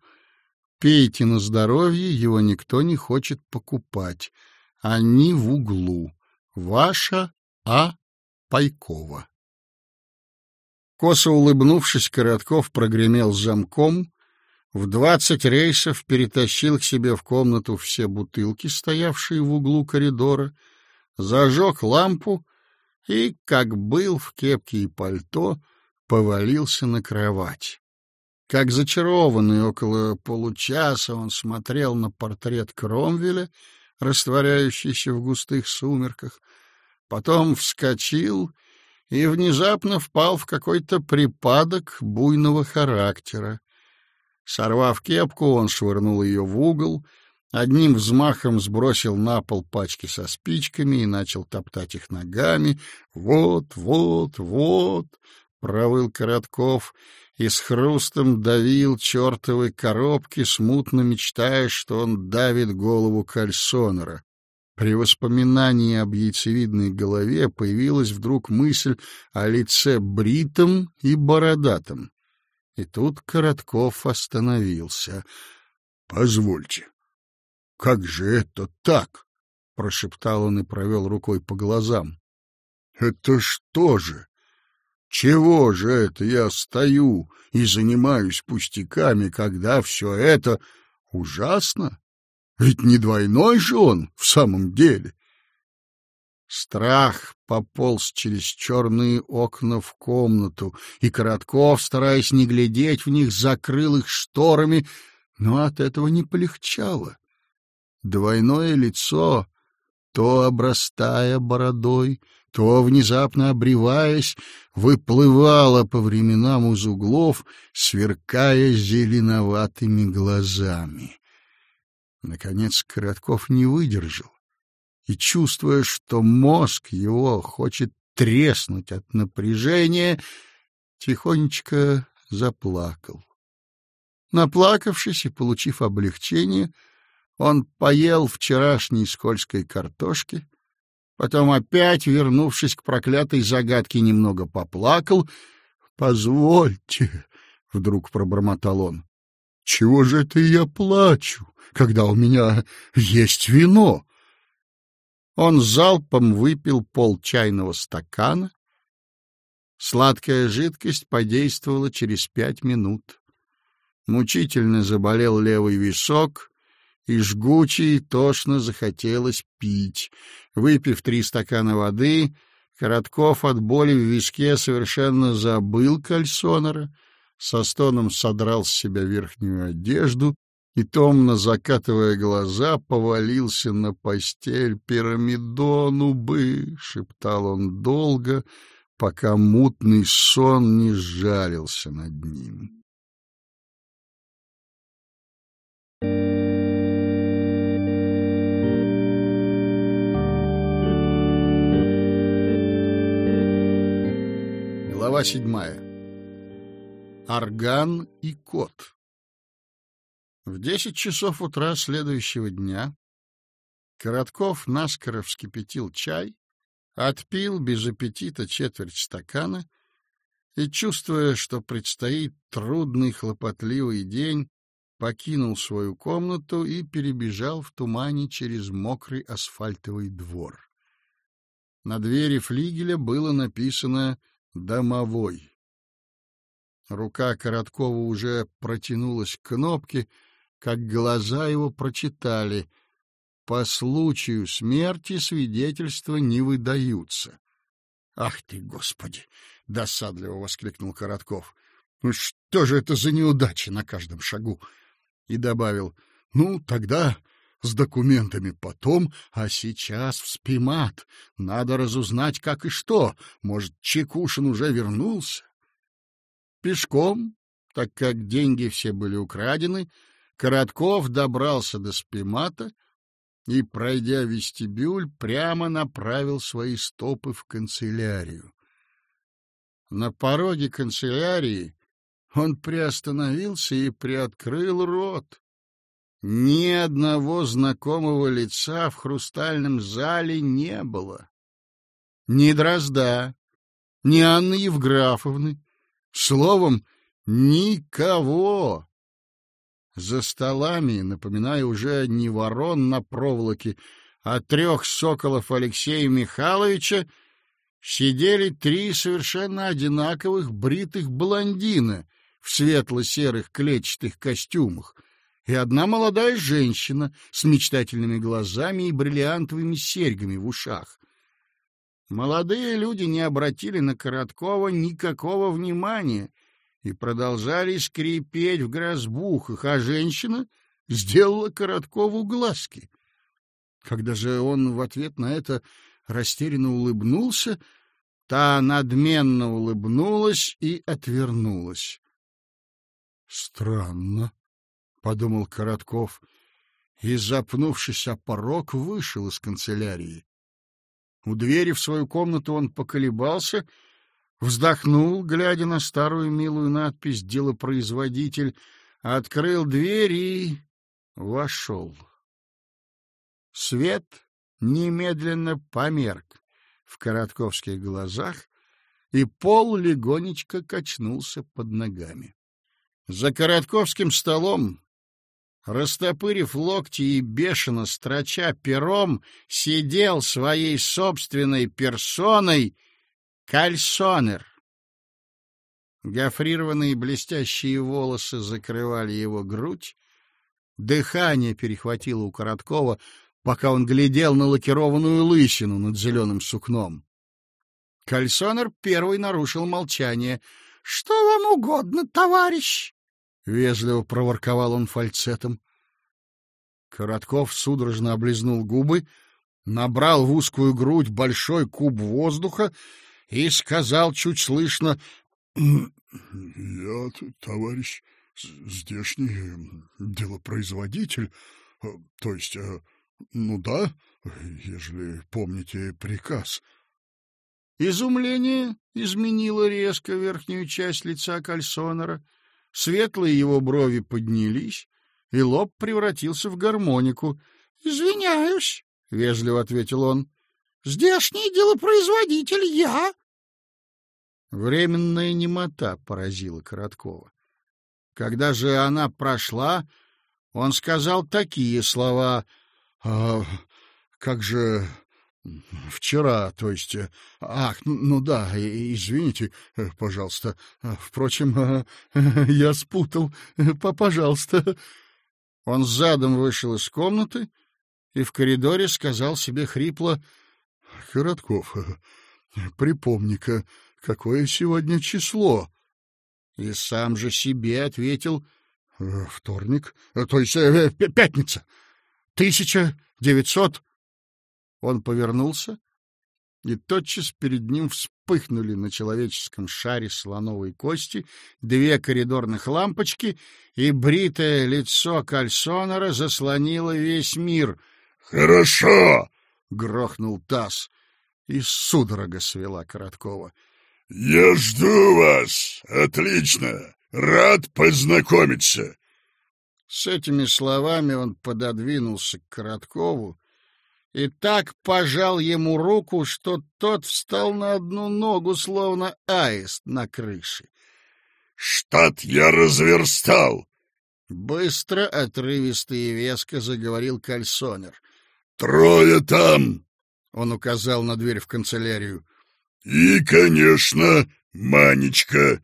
пейте на здоровье, его никто не хочет покупать, они в углу. Ваша А. Пайкова». Косо улыбнувшись, Коротков прогремел замком, в двадцать рейсов перетащил к себе в комнату все бутылки, стоявшие в углу коридора, зажег лампу и, как был в кепке и пальто, повалился на кровать. Как зачарованный около получаса он смотрел на портрет Кромвеля, растворяющийся в густых сумерках, потом вскочил и внезапно впал в какой-то припадок буйного характера. Сорвав кепку, он швырнул ее в угол, одним взмахом сбросил на пол пачки со спичками и начал топтать их ногами. «Вот, вот, вот!» — провыл Коротков и с хрустом давил чертовой коробки, смутно мечтая, что он давит голову кальсонера. При воспоминании об яйцевидной голове появилась вдруг мысль о лице бритом и бородатом. И тут Коротков остановился. — Позвольте, как же это так? — прошептал он и провел рукой по глазам. — Это что же? Чего же это я стою и занимаюсь пустяками, когда все это ужасно? Ведь не двойной же он в самом деле. Страх пополз через черные окна в комнату, и Коротков, стараясь не глядеть в них, закрыл их шторами, но от этого не полегчало. Двойное лицо, то обрастая бородой, то внезапно обреваясь, выплывало по временам из углов, сверкая зеленоватыми глазами. Наконец Коротков не выдержал и, чувствуя, что мозг его хочет треснуть от напряжения, тихонечко заплакал. Наплакавшись и получив облегчение, он поел вчерашней скользкой картошки, потом опять, вернувшись к проклятой загадке, немного поплакал. «Позвольте», — вдруг пробормотал он, — «чего же это я плачу? когда у меня есть вино. Он залпом выпил пол чайного стакана. Сладкая жидкость подействовала через пять минут. Мучительно заболел левый висок, и жгуче и тошно захотелось пить. Выпив три стакана воды, Коротков от боли в виске совершенно забыл кальсонера, со стоном содрал с себя верхнюю одежду и, томно закатывая глаза, повалился на постель. «Пирамидону бы!» — шептал он долго, пока мутный сон не сжалился над ним. Глава седьмая. Орган и кот. В десять часов утра следующего дня Коротков наскоро вскипятил чай, отпил без аппетита четверть стакана и, чувствуя, что предстоит трудный хлопотливый день, покинул свою комнату и перебежал в тумане через мокрый асфальтовый двор. На двери флигеля было написано «Домовой». Рука Короткова уже протянулась к кнопке, как глаза его прочитали. По случаю смерти свидетельства не выдаются. — Ах ты, Господи! — досадливо воскликнул Коротков. — Ну что же это за неудачи на каждом шагу? И добавил, — ну, тогда с документами потом, а сейчас в спимат. Надо разузнать, как и что. Может, Чекушин уже вернулся? Пешком, так как деньги все были украдены, Коротков добрался до спимата и, пройдя вестибюль, прямо направил свои стопы в канцелярию. На пороге канцелярии он приостановился и приоткрыл рот. Ни одного знакомого лица в хрустальном зале не было. Ни Дрозда, ни Анны Евграфовны. Словом, никого. За столами, напоминая уже не ворон на проволоке, а трех соколов Алексея Михайловича, сидели три совершенно одинаковых бритых блондина в светло-серых клетчатых костюмах — и одна молодая женщина с мечтательными глазами и бриллиантовыми серьгами в ушах. Молодые люди не обратили на Короткова никакого внимания и продолжали скрипеть в грозбухах, а женщина сделала Короткову глазки. Когда же он в ответ на это растерянно улыбнулся, та надменно улыбнулась и отвернулась. — Странно, — подумал Коротков, и, запнувшись о порог, вышел из канцелярии. У двери в свою комнату он поколебался, вздохнул, глядя на старую милую надпись «Делопроизводитель», открыл дверь и вошел. Свет немедленно померк в коротковских глазах, и пол легонечко качнулся под ногами. За коротковским столом растопырив локти и бешено строча пером, сидел своей собственной персоной кальсонер. Гофрированные блестящие волосы закрывали его грудь, дыхание перехватило у Короткова, пока он глядел на лакированную лысину над зеленым сукном. Кальсонер первый нарушил молчание. — Что вам угодно, товарищ? — вежливо проворковал он фальцетом. Коротков судорожно облизнул губы, набрал в узкую грудь большой куб воздуха и сказал чуть слышно «Я, товарищ, здешний делопроизводитель, э, то есть, э, ну да, ежели помните приказ». Изумление изменило резко верхнюю часть лица Кальсонера — Светлые его брови поднялись, и лоб превратился в гармонику. — Извиняюсь, — вежливо ответил он. — Здешний делопроизводитель я. Временная немота поразила Короткова. Когда же она прошла, он сказал такие слова. «А, как же Вчера, то есть... Э, ах, ну да, извините, э, пожалуйста. А, впрочем, э, я спутал. Пожалуйста. Он задом вышел из комнаты и в коридоре сказал себе хрипло... — Коротков, припомни-ка, какое сегодня число? И сам же себе ответил... — Вторник, то есть пятница. Тысяча девятьсот он повернулся, и тотчас перед ним вспыхнули на человеческом шаре слоновой кости две коридорных лампочки, и бритое лицо Кальсонера заслонило весь мир. «Хорошо!» — грохнул таз, и судорога свела Короткова. «Я жду вас! Отлично! Рад познакомиться!» С этими словами он пододвинулся к Короткову, и так пожал ему руку, что тот встал на одну ногу, словно аист на крыше. — Штат я разверстал! Быстро, отрывисто и веско заговорил кальсонер. — Трое там! — он указал на дверь в канцелярию. — И, конечно, Манечка.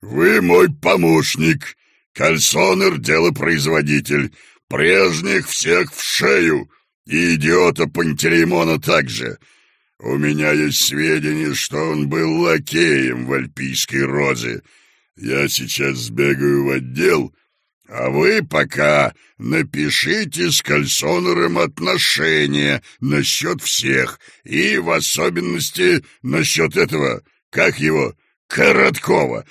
Вы мой помощник, кальсонер-делопроизводитель, прежних всех в шею, и идиота Пантелеймона также. У меня есть сведения, что он был лакеем в Альпийской розе. Я сейчас сбегаю в отдел, а вы пока напишите с Кальсонером отношения насчет всех, и в особенности насчет этого, как его, Короткова.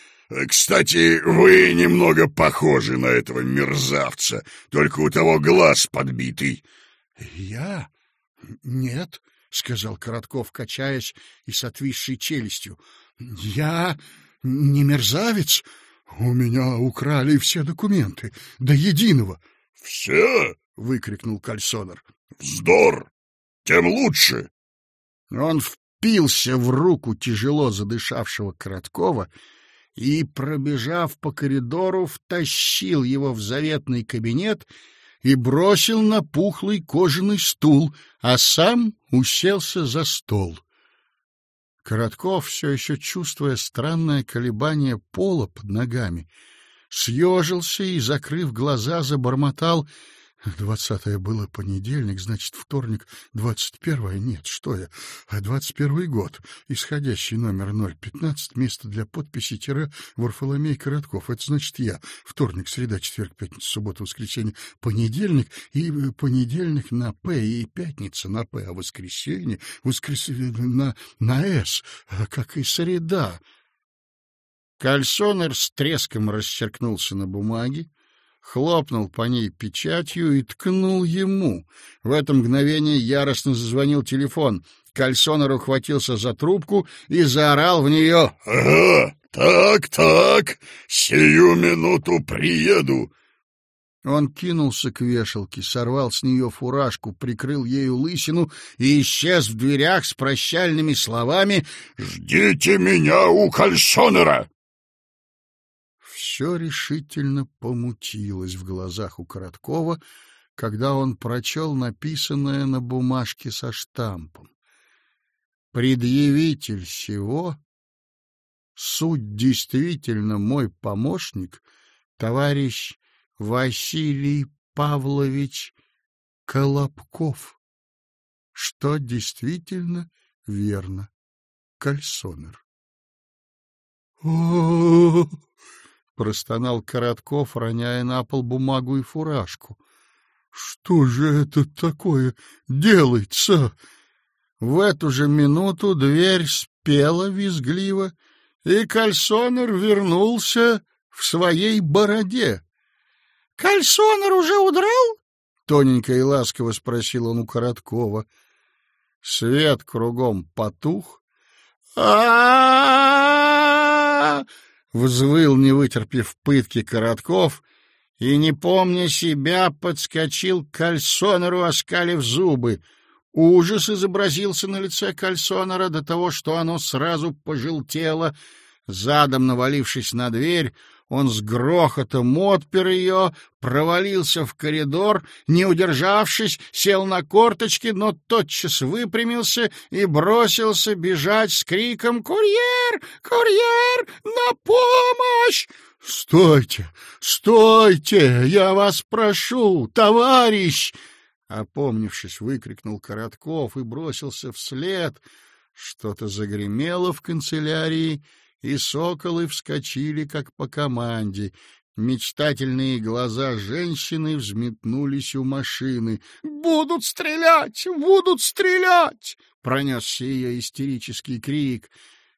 Кстати, вы немного похожи на этого мерзавца, только у того глаз подбитый. — Я? Нет, — сказал Коротков, качаясь и с отвисшей челюстью. — Я не мерзавец. У меня украли все документы, до единого. — Все? — выкрикнул Кальсонер. — Вздор! Тем лучше! Он впился в руку тяжело задышавшего Короткова и, пробежав по коридору, втащил его в заветный кабинет и бросил на пухлый кожаный стул, а сам уселся за стол. Коротков, все еще чувствуя странное колебание пола под ногами, съежился и, закрыв глаза, забормотал — Двадцатое было понедельник, значит, вторник, двадцать первое. Нет, что я, а двадцать первый год. Исходящий номер ноль пятнадцать, место для подписи тире Варфоломей Коротков. Это значит я. Вторник, среда, четверг, пятница, суббота, воскресенье, понедельник и э, понедельник на П и пятница на П, а воскресенье, воскресенье на, на С, а как и среда. Кальсонер с треском расчеркнулся на бумаге, хлопнул по ней печатью и ткнул ему. В это мгновение яростно зазвонил телефон. Кальсонер ухватился за трубку и заорал в нее. — Ага, так, так, сию минуту приеду. Он кинулся к вешалке, сорвал с нее фуражку, прикрыл ею лысину и исчез в дверях с прощальными словами «Ждите меня у кальсонера!» Все решительно помутилось в глазах у Короткова, когда он прочел написанное на бумажке со штампом. «Предъявитель всего, суть действительно мой помощник, товарищ Василий Павлович Колобков, что действительно верно, Кальсонер». «О-о-о!» Простонал Коротков, роняя на пол бумагу и фуражку. Что же это такое делается? В эту же минуту дверь спела визгливо, и Кальсонер вернулся в своей бороде. — Кальсонер уже удрал? — тоненько и ласково спросил он у Короткова. Свет кругом потух. а взвыл, не вытерпев пытки Коротков, и, не помня себя, подскочил к кальсонеру, оскалив зубы. Ужас изобразился на лице кальсонера до того, что оно сразу пожелтело. Задом навалившись на дверь, он с грохотом отпер ее, провалился в коридор, не удержавшись, сел на корточки, но тотчас выпрямился и бросился бежать с криком «Курьер! Курьер! На помощь!» «Стойте! Стойте! Я вас прошу, товарищ!» Опомнившись, выкрикнул Коротков и бросился вслед. Что-то загремело в канцелярии — и соколы вскочили, как по команде. Мечтательные глаза женщины взметнулись у машины. «Будут стрелять! Будут стрелять!» — пронесся ее истерический крик.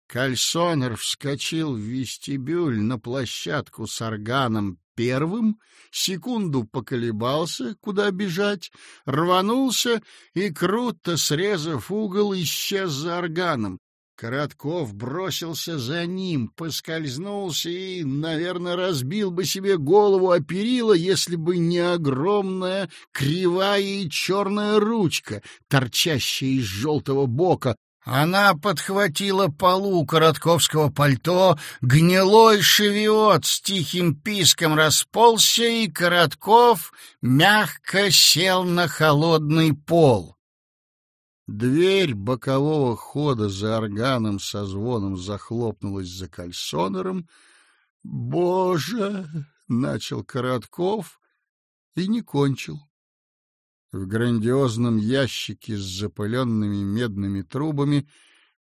Кальсонер вскочил в вестибюль на площадку с органом первым, секунду поколебался, куда бежать, рванулся и, круто срезав угол, исчез за органом. Коротков бросился за ним, поскользнулся и, наверное, разбил бы себе голову о перила, если бы не огромная кривая и черная ручка, торчащая из желтого бока. Она подхватила полу коротковского пальто, гнилой шевиот с тихим писком расползся, и Коротков мягко сел на холодный пол. Дверь бокового хода за органом со звоном захлопнулась за кальсонером, Боже! — начал Коротков и не кончил. В грандиозном ящике с запыленными медными трубами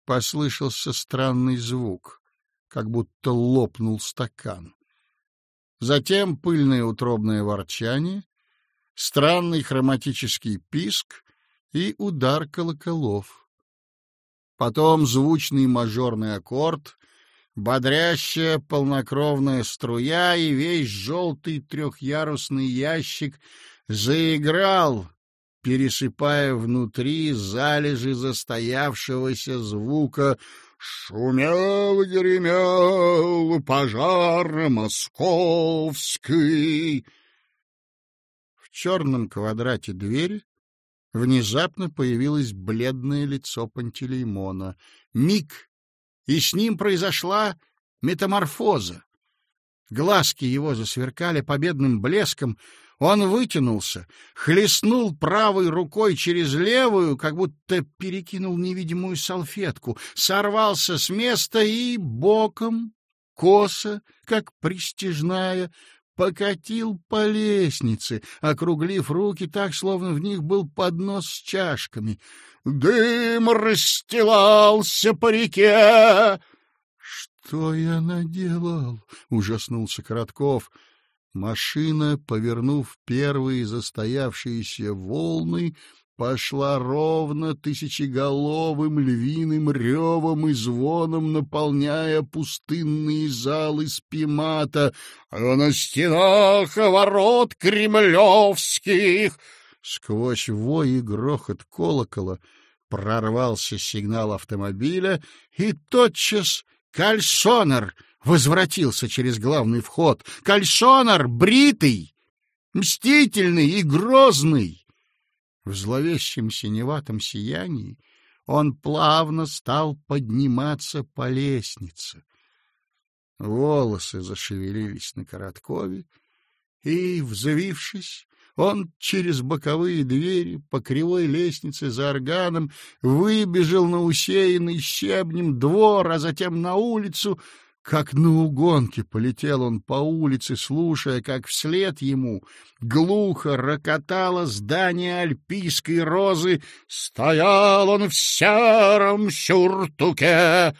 послышался странный звук, как будто лопнул стакан. Затем пыльное утробное ворчание, странный хроматический писк и удар колоколов. Потом звучный мажорный аккорд, бодрящая полнокровная струя, и весь желтый трехъярусный ящик заиграл, пересыпая внутри залежи застоявшегося звука «Шумел, гремел пожар московский». В черном квадрате двери Внезапно появилось бледное лицо Пантелеймона. Миг, и с ним произошла метаморфоза. Глазки его засверкали победным блеском, он вытянулся, хлестнул правой рукой через левую, как будто перекинул невидимую салфетку, сорвался с места и боком, косо, как пристижная, покатил по лестнице, округлив руки так, словно в них был поднос с чашками. Дым расстилался по реке. Что я наделал? ужаснулся Коротков. Машина, повернув первые застоявшиеся волны, пошла ровно тысячеголовым львиным ревом и звоном, наполняя пустынные залы спимата, а на стенах ворот кремлевских. Сквозь вой и грохот колокола прорвался сигнал автомобиля, и тотчас кальсонер возвратился через главный вход. Кальсонер бритый, мстительный и грозный. В зловещем синеватом сиянии он плавно стал подниматься по лестнице. Волосы зашевелились на Короткове, и, взвившись, он через боковые двери по кривой лестнице за органом выбежал на усеянный щебнем двор, а затем на улицу, как на угонке полетел он по улице, слушая, как вслед ему глухо рокотало здание альпийской розы. Стоял он в сером сюртуке.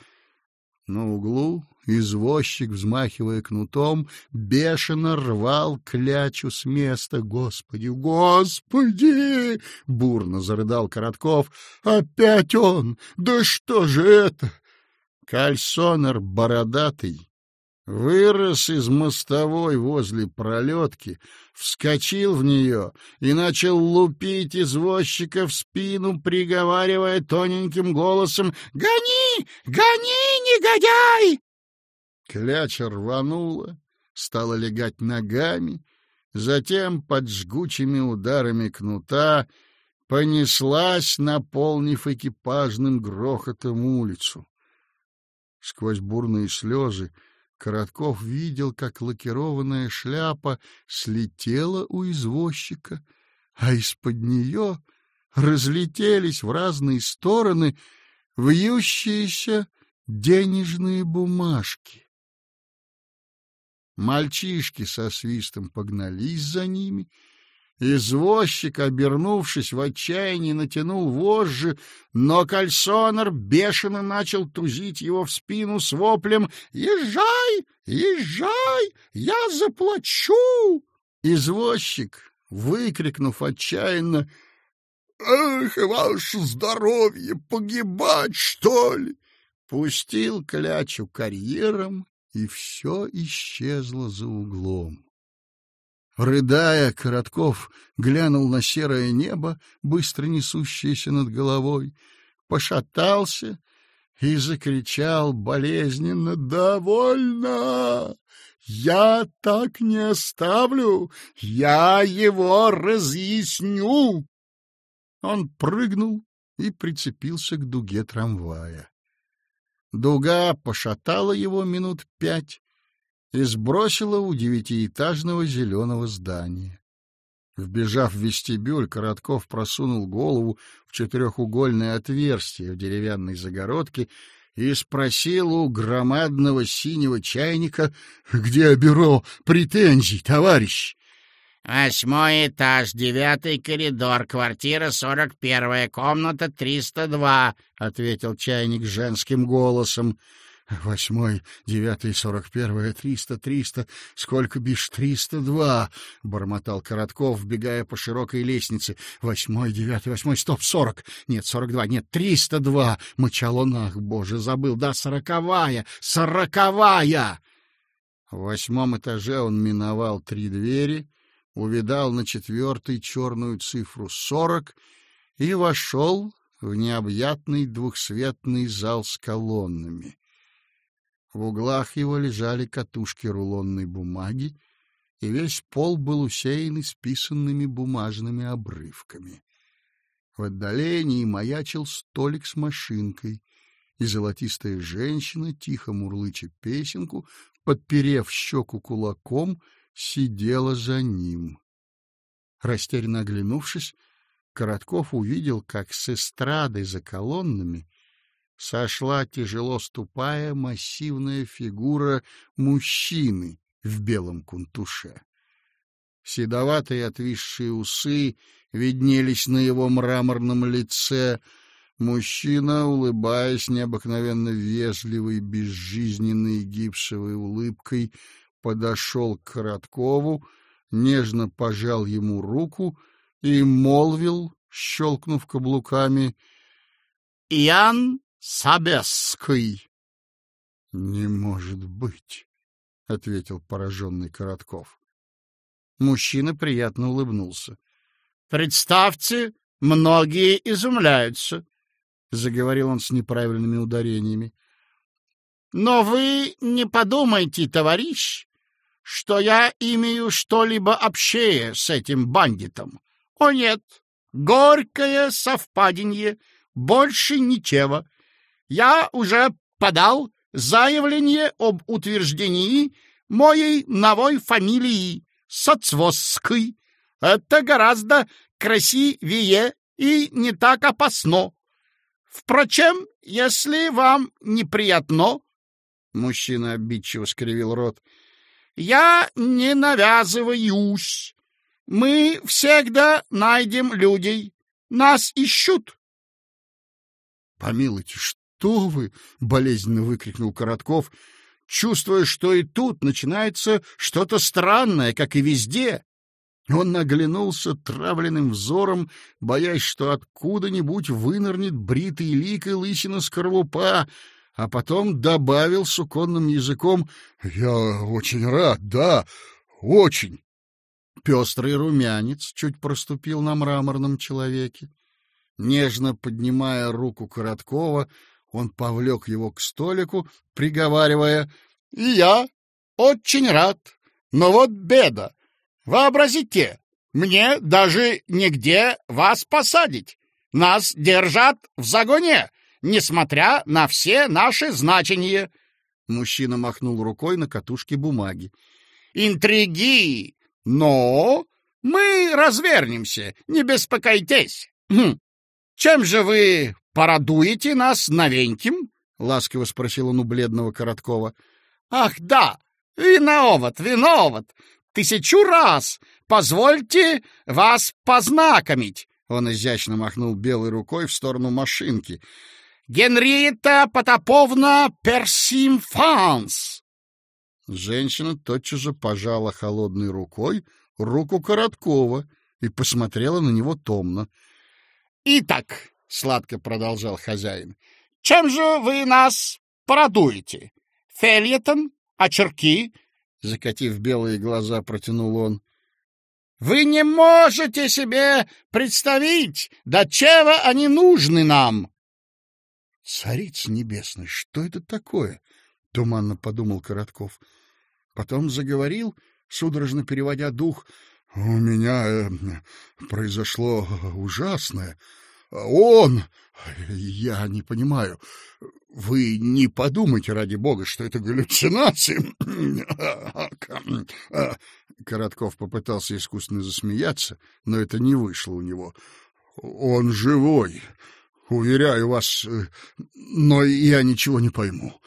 На углу извозчик, взмахивая кнутом, бешено рвал клячу с места. «Господи, господи!» — бурно зарыдал Коротков. «Опять он! Да что же это?» Кальсонер бородатый вырос из мостовой возле пролетки, вскочил в нее и начал лупить извозчика в спину, приговаривая тоненьким голосом «Гони! Гони, негодяй!» Кляча рванула, стала легать ногами, затем под жгучими ударами кнута понеслась, наполнив экипажным грохотом улицу. Сквозь бурные слезы Коротков видел, как лакированная шляпа слетела у извозчика, а из-под нее разлетелись в разные стороны вьющиеся денежные бумажки. Мальчишки со свистом погнались за ними — Извозчик, обернувшись в отчаянии, натянул вожжи, но кальсонер бешено начал тузить его в спину с воплем «Езжай! Езжай! Я заплачу!» Извозчик, выкрикнув отчаянно «Эх, ваше здоровье, погибать, что ли?» пустил клячу карьером, и все исчезло за углом. Рыдая, Коротков глянул на серое небо, быстро несущееся над головой, пошатался и закричал болезненно «Довольно! Я так не оставлю! Я его разъясню!» Он прыгнул и прицепился к дуге трамвая. Дуга пошатала его минут пять, и сбросила у девятиэтажного зеленого здания. Вбежав в вестибюль, Коротков просунул голову в четырехугольное отверстие в деревянной загородке и спросил у громадного синего чайника, где бюро претензий, товарищ. «Восьмой этаж, девятый коридор, квартира сорок первая, комната триста два», — ответил чайник женским голосом. Восьмой, девятый, сорок первое, триста, триста, сколько бишь, триста два, — бормотал Коротков, вбегая по широкой лестнице. Восьмой, девятый, восьмой, стоп, сорок, нет, сорок два, нет, триста два, — мычал он, ах, боже, забыл, да, сороковая, сороковая! В восьмом этаже он миновал три двери, увидал на четвертой черную цифру сорок и вошел в необъятный двухсветный зал с колоннами. В углах его лежали катушки рулонной бумаги, и весь пол был усеян исписанными бумажными обрывками. В отдалении маячил столик с машинкой, и золотистая женщина, тихо мурлыча песенку, подперев щеку кулаком, сидела за ним. Растерянно оглянувшись, Коротков увидел, как с эстрады за колоннами сошла, тяжело ступая, массивная фигура мужчины в белом кунтуше. Седоватые отвисшие усы виднелись на его мраморном лице. Мужчина, улыбаясь необыкновенно вежливой, безжизненной гипсовой улыбкой, подошел к Короткову, нежно пожал ему руку и молвил, щелкнув каблуками, «Ян Собесский. — Не может быть, — ответил пораженный Коротков. Мужчина приятно улыбнулся. — Представьте, многие изумляются, — заговорил он с неправильными ударениями. — Но вы не подумайте, товарищ, что я имею что-либо общее с этим бандитом. О нет, горькое совпадение, больше ничего. Я уже подал заявление об утверждении моей новой фамилии Соцвосской. Это гораздо красивее и не так опасно. Впрочем, если вам неприятно, мужчина обидчиво скривил рот, я не навязываюсь. Мы всегда найдем людей. Нас ищут. Помилуйте, что вы!» — болезненно выкрикнул Коротков, чувствуя, что и тут начинается что-то странное, как и везде. Он наглянулся травленным взором, боясь, что откуда-нибудь вынырнет бритый лик и лысина скорлупа, а потом добавил суконным языком «Я очень рад, да, очень». Пестрый румянец чуть проступил на мраморном человеке. Нежно поднимая руку Короткова, он повлек его к столику, приговаривая, «И я очень рад, но вот беда. Вообразите, мне даже нигде вас посадить. Нас держат в загоне, несмотря на все наши значения». Мужчина махнул рукой на катушке бумаги. «Интриги! Но мы развернемся, не беспокойтесь. Хм. Чем же вы порадуете нас новеньким? — ласково спросил он у бледного Короткова. — Ах, да! Виноват, виноват! Тысячу раз! Позвольте вас познакомить! Он изящно махнул белой рукой в сторону машинки. «Генриетта Потаповна Персимфанс!» Женщина тотчас же пожала холодной рукой руку Короткова и посмотрела на него томно. «Итак, — сладко продолжал хозяин. — Чем же вы нас порадуете? Фельетон? Очерки? — закатив белые глаза, протянул он. — Вы не можете себе представить, до чего они нужны нам! — Царица небесная, что это такое? — туманно подумал Коротков. Потом заговорил, судорожно переводя дух. — У меня э, произошло ужасное. Он... Я не понимаю. Вы не подумайте, ради бога, что это галлюцинации. Коротков попытался искусственно засмеяться, но это не вышло у него. Он живой. Уверяю вас, э, но я ничего не пойму.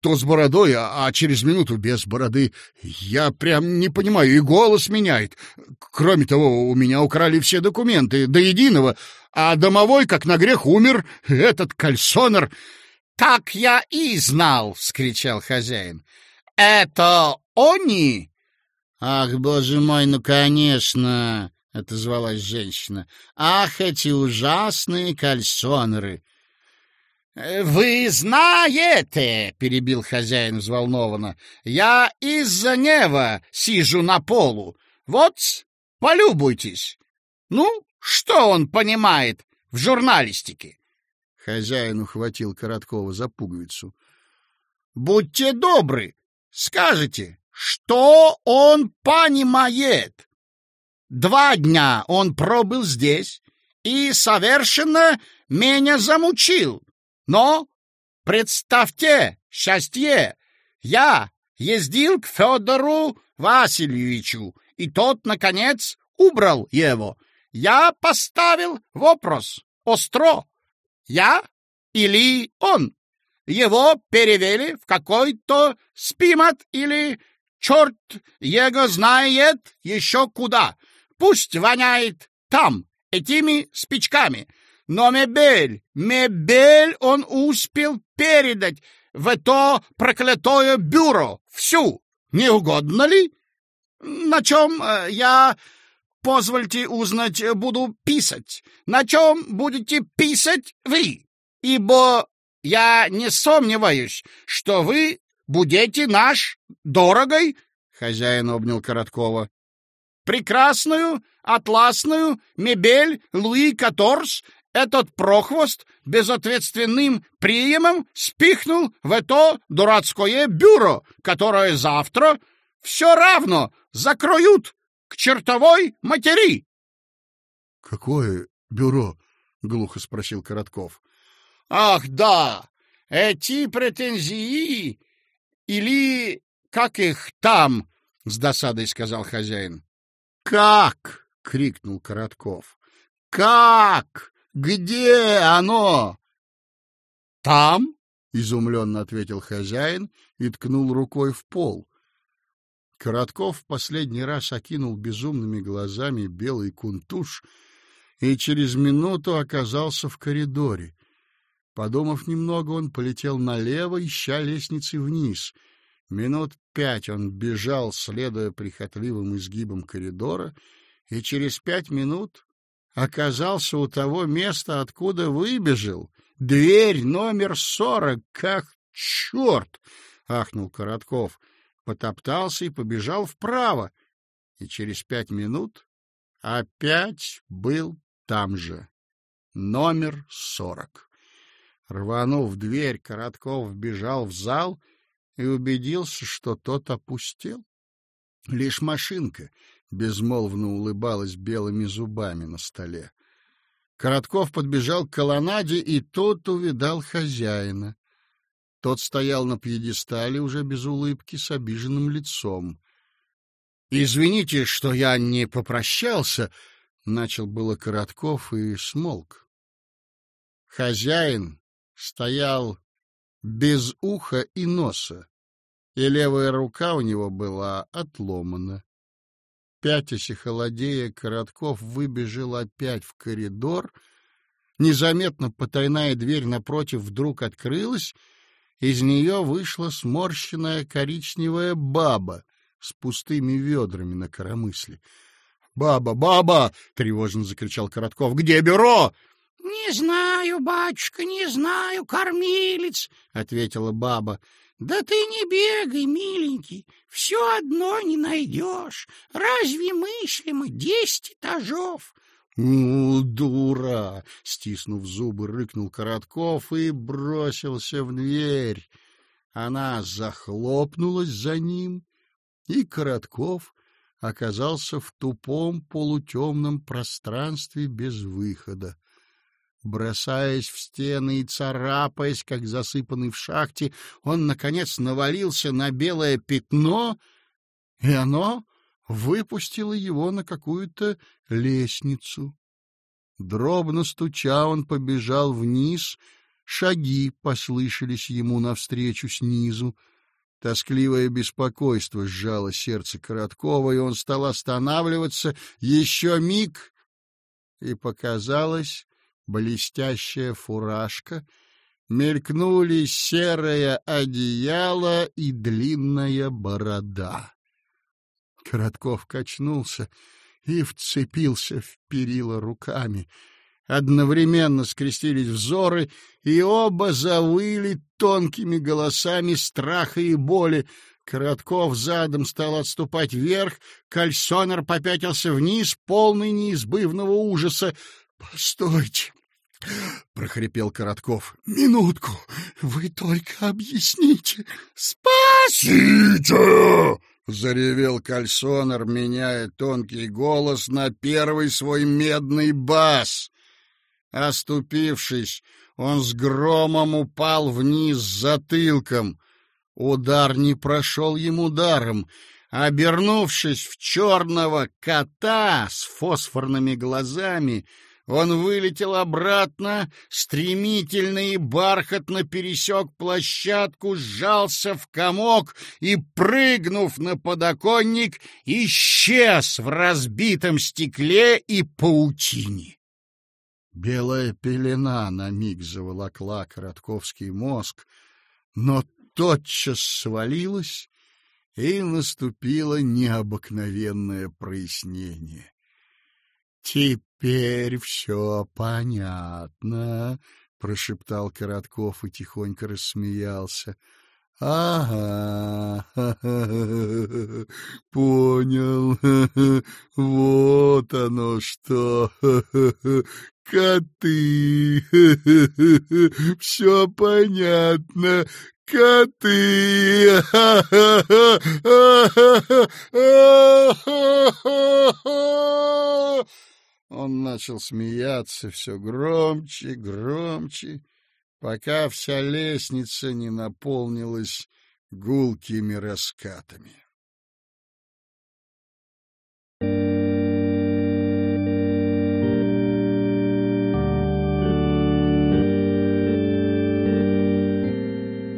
То с бородой, а, а через минуту без бороды. Я прям не понимаю, и голос меняет. Кроме того, у меня украли все документы, до единого, а домовой, как на грех, умер, этот кальсонер. — Так я и знал! — вскричал хозяин. — Это они? — Ах, боже мой, ну, конечно! — отозвалась женщина. — Ах, эти ужасные кальсонеры! — Вы знаете, — перебил хозяин взволнованно, — я из-за нева сижу на полу. Вот, полюбуйтесь. Ну, что он понимает в журналистике? Хозяин ухватил Короткова за пуговицу. — Будьте добры, скажите, что он понимает? Два дня он пробыл здесь и совершенно меня замучил. Но, представьте, счастье, я ездил к Федору Васильевичу, и тот, наконец, убрал его. Я поставил вопрос остро. Я или он? Его перевели в какой-то спимат или черт его знает еще куда. Пусть воняет там, этими спичками. Но мебель, мебель он успел передать в это проклятое бюро. Всю. Не угодно ли? На чем э, я, позвольте узнать, буду писать? На чем будете писать вы? Ибо я не сомневаюсь, что вы будете наш дорогой, — хозяин обнял Короткова, прекрасную атласную мебель Луи Каторс этот прохвост безответственным приемом спихнул в это дурацкое бюро, которое завтра все равно закроют к чертовой матери. — Какое бюро? — глухо спросил Коротков. — Ах, да, эти претензии или как их там, — с досадой сказал хозяин. «Как?» — крикнул Коротков. «Как? Где оно?» «Там?» — изумленно ответил хозяин и ткнул рукой в пол. Коротков в последний раз окинул безумными глазами белый кунтуш и через минуту оказался в коридоре. Подумав немного, он полетел налево, ища лестницы вниз — Минут пять он бежал, следуя прихотливым изгибам коридора, и через пять минут оказался у того места, откуда выбежал. Дверь номер сорок, как черт! — ахнул Коротков. Потоптался и побежал вправо, и через пять минут опять был там же. Номер сорок. Рванув дверь, Коротков бежал в зал — и убедился, что тот опустел. Лишь машинка безмолвно улыбалась белыми зубами на столе. Коротков подбежал к колоннаде, и тот увидал хозяина. Тот стоял на пьедестале уже без улыбки, с обиженным лицом. — Извините, что я не попрощался, — начал было Коротков и смолк. Хозяин стоял без уха и носа, и левая рука у него была отломана. Пятясь и холодея, Коротков выбежал опять в коридор. Незаметно потайная дверь напротив вдруг открылась, из нее вышла сморщенная коричневая баба с пустыми ведрами на коромысле. «Баба, баба!» — тревожно закричал Коротков. «Где бюро?» — Не знаю, батюшка, не знаю, кормилец, — ответила баба. — Да ты не бегай, миленький, все одно не найдешь. Разве мыслимо десять этажов? «Ну, дура!» — стиснув зубы, рыкнул Коротков и бросился в дверь. Она захлопнулась за ним, и Коротков оказался в тупом полутемном пространстве без выхода бросаясь в стены и царапаясь, как засыпанный в шахте, он, наконец, навалился на белое пятно, и оно выпустило его на какую-то лестницу. Дробно стуча, он побежал вниз, шаги послышались ему навстречу снизу. Тоскливое беспокойство сжало сердце Короткова, и он стал останавливаться. Еще миг, и показалась блестящая фуражка, мелькнули серое одеяло и длинная борода. Коротков качнулся и вцепился в перила руками. Одновременно скрестились взоры, и оба завыли тонкими голосами страха и боли. Коротков задом стал отступать вверх, кальсонер попятился вниз, полный неизбывного ужаса. — Постойте! — прохрипел Коротков. — Минутку! Вы только объясните! «Спасите!» — заревел кальсонер, меняя тонкий голос на первый свой медный бас. Оступившись, он с громом упал вниз затылком. Удар не прошел ему даром. Обернувшись в черного кота с фосфорными глазами, он вылетел обратно, стремительно и бархатно пересек площадку, сжался в комок и, прыгнув на подоконник, исчез в разбитом стекле и паутине. Белая пелена на миг заволокла Коротковский мозг, но тотчас свалилась, и наступило необыкновенное прояснение. «Теперь все понятно», — прошептал Коротков и тихонько рассмеялся. Ага, понял. Вот оно что. Коты. Все понятно. Коты. Он начал смеяться все громче, громче пока вся лестница не наполнилась гулкими раскатами.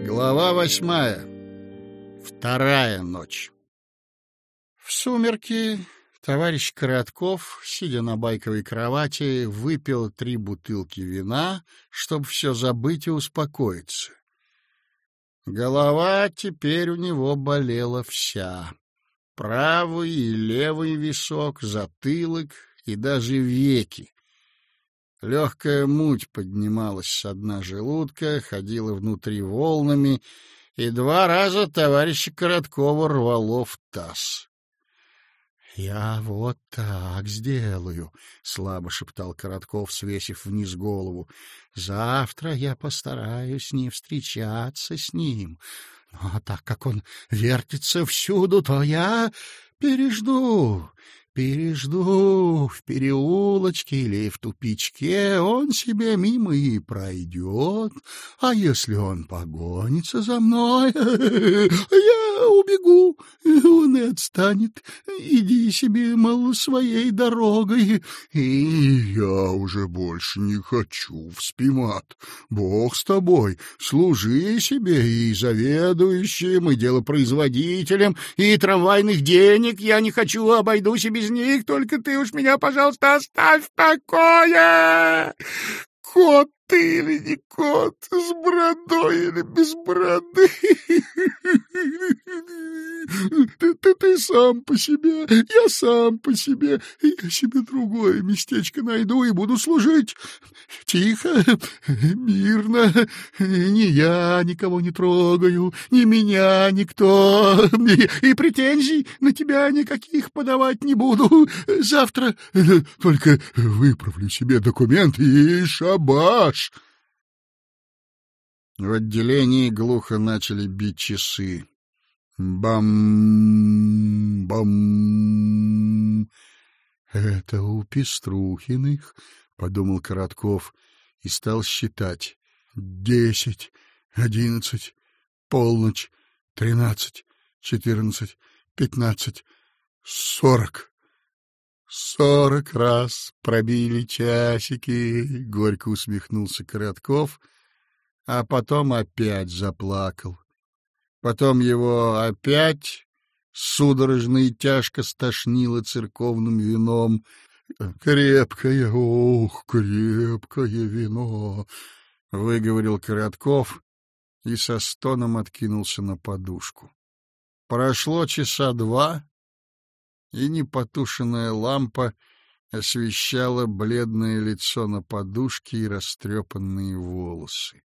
Глава восьмая. Вторая ночь. В сумерки Товарищ Коротков, сидя на байковой кровати, выпил три бутылки вина, чтобы все забыть и успокоиться. Голова теперь у него болела вся. Правый и левый висок, затылок и даже веки. Легкая муть поднималась с дна желудка, ходила внутри волнами, и два раза товарища Короткова рвало в таз. «Я вот так сделаю», — слабо шептал Коротков, свесив вниз голову. «Завтра я постараюсь не встречаться с ним. Но так как он вертится всюду, то я пережду. Пережду в переулочке или в тупичке, он себе мимо и пройдет. А если он погонится за мной, я убегу, он и отстанет. Иди себе, мол, своей дорогой. И я уже больше не хочу в спимат. Бог с тобой, служи себе и заведующим, и делопроизводителем, и трамвайных денег я не хочу, обойдусь и без них, только ты уж меня, пожалуйста, оставь в покое. Кот ты или не кот, с бородой или без бороды. Ты, ты, ты сам по себе, я сам по себе. Я себе другое местечко найду и буду служить. Тихо, мирно. Ни я никого не трогаю, ни меня никто. И, претензий на тебя никаких подавать не буду. Завтра только выправлю себе документы и шабаш. В отделении глухо начали бить часы. Бам! Это у Пеструхиных, — подумал Коротков и стал считать. Десять, одиннадцать, полночь, тринадцать, четырнадцать, пятнадцать, сорок. Сорок раз пробили часики, — горько усмехнулся Коротков, а потом опять заплакал. Потом его опять судорожно и тяжко стошнило церковным вином. «Крепкое, ох, крепкое вино!» — выговорил Коротков и со стоном откинулся на подушку. Прошло часа два, и непотушенная лампа освещала бледное лицо на подушке и растрепанные волосы.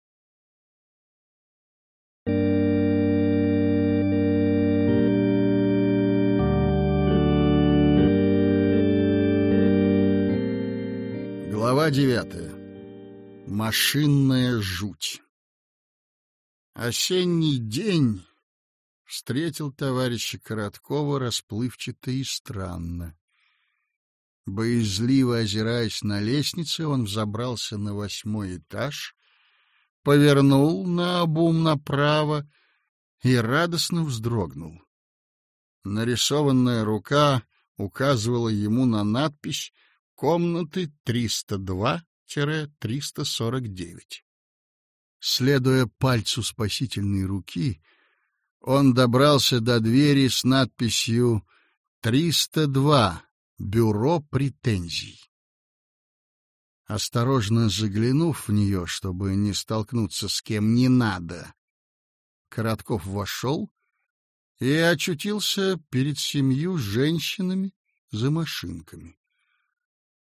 Глава девятая. Машинная жуть. Осенний день встретил товарища Короткова расплывчато и странно. Боязливо озираясь на лестнице, он взобрался на восьмой этаж, повернул на обум направо и радостно вздрогнул. Нарисованная рука указывала ему на надпись «Комнаты 302-349». Следуя пальцу спасительной руки, он добрался до двери с надписью «302. Бюро претензий». Осторожно заглянув в нее, чтобы не столкнуться с кем не надо, Коротков вошел и очутился перед семью женщинами за машинками.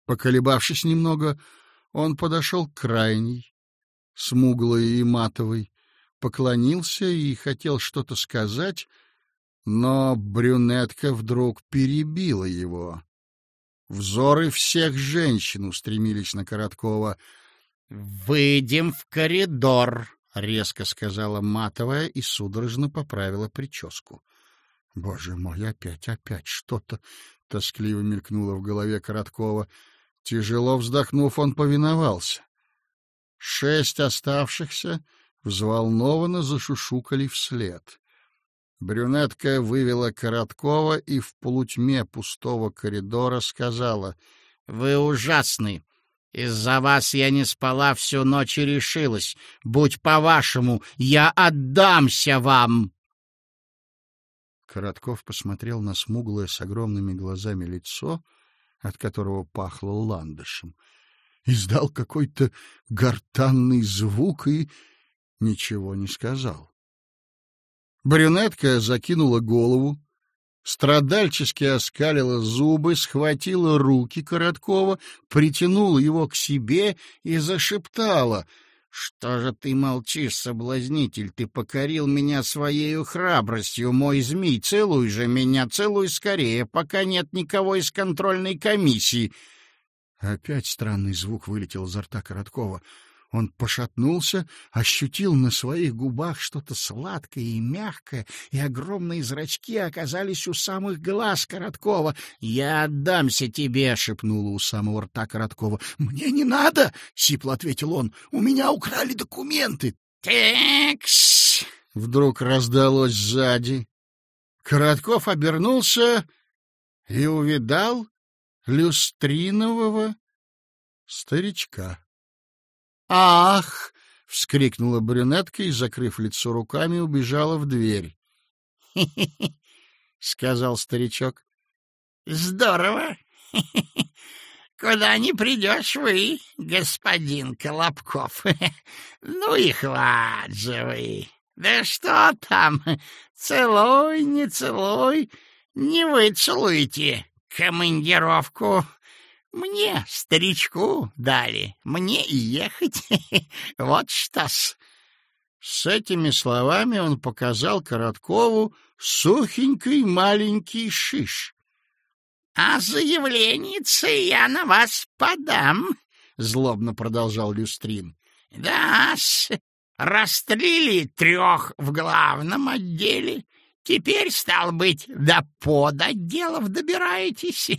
Поколебавшись немного, он подошел к крайней, смуглой и матовой, поклонился и хотел что-то сказать, но брюнетка вдруг перебила его. Взоры всех женщин устремились на Короткова. — Выйдем в коридор, — резко сказала Матовая и судорожно поправила прическу. — Боже мой, опять, опять что-то! — тоскливо мелькнуло в голове Короткова. Тяжело вздохнув, он повиновался. Шесть оставшихся взволнованно зашушукали вслед. Брюнетка вывела Короткова и в полутьме пустого коридора сказала, «Вы ужасны. Из-за вас я не спала всю ночь и решилась. Будь по-вашему, я отдамся вам!» Коротков посмотрел на смуглое с огромными глазами лицо, от которого пахло ландышем, издал какой-то гортанный звук и ничего не сказал. Брюнетка закинула голову, страдальчески оскалила зубы, схватила руки Короткова, притянула его к себе и зашептала — что же ты молчишь, соблазнитель? Ты покорил меня своей храбростью, мой змей. Целуй же меня, целуй скорее, пока нет никого из контрольной комиссии. Опять странный звук вылетел изо рта Короткова. Он пошатнулся, ощутил на своих губах что-то сладкое и мягкое, и огромные зрачки оказались у самых глаз Короткова. «Я отдамся тебе!» — шепнула у самого рта Короткова. «Мне не надо!» — сипло ответил он. «У меня украли документы!» «Текс!» — вдруг раздалось сзади. Коротков обернулся и увидал люстринового старичка. «Ах!» — вскрикнула брюнетка и, закрыв лицо руками, убежала в дверь. «Хе-хе-хе!» — сказал старичок. «Здорово! Куда не придешь вы, господин Колобков? Ну и хват же вы! Да что там, целуй, не целуй, не вы целуете командировку мне, старичку, дали, мне и ехать. Вот что-с. С этими словами он показал Короткову сухенький маленький шиш. — А заявленница я на вас подам, — злобно продолжал Люстрин. — Да-с, расстрели трех в главном отделе. Теперь, стал быть, до подотделов добираетесь.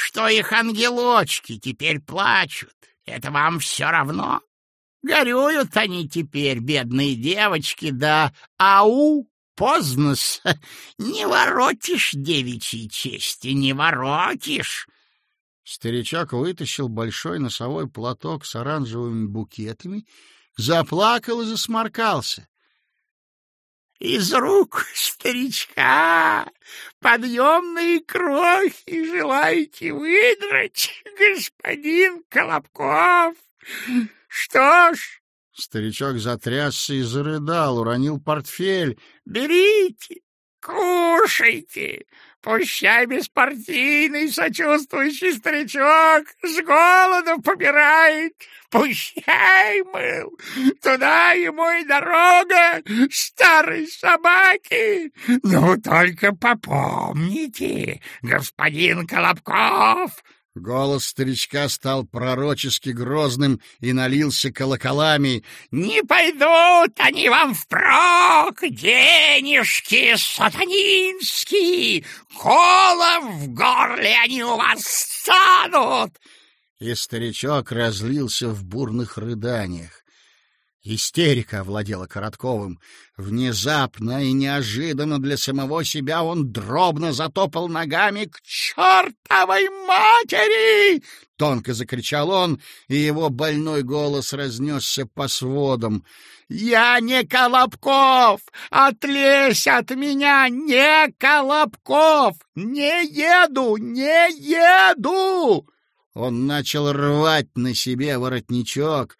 Что их ангелочки теперь плачут. Это вам все равно? Горюют они теперь, бедные девочки, да ау поздно не воротишь девичьей чести, не воротишь. Старичок вытащил большой носовой платок с оранжевыми букетами, заплакал и засморкался. Из рук старичка подъемные крохи желаете выдрать, господин Колобков? Что ж, Старичок затрясся и зарыдал, уронил портфель. «Берите, кушайте, пущай беспартийный сочувствующий старичок с голоду помирает, пущай, мыл, туда ему и дорога старой собаки. Ну, только попомните, господин Колобков!» Голос старичка стал пророчески грозным и налился колоколами. «Не пойдут они вам впрок, денежки сатанинские! Колом в горле они у вас станут!» И старичок разлился в бурных рыданиях. Истерика овладела Коротковым. Внезапно и неожиданно для самого себя он дробно затопал ногами к чертовой матери! Тонко закричал он, и его больной голос разнесся по сводам. «Я не Колобков! Отлезь от меня! Не Колобков! Не еду! Не еду!» Он начал рвать на себе воротничок —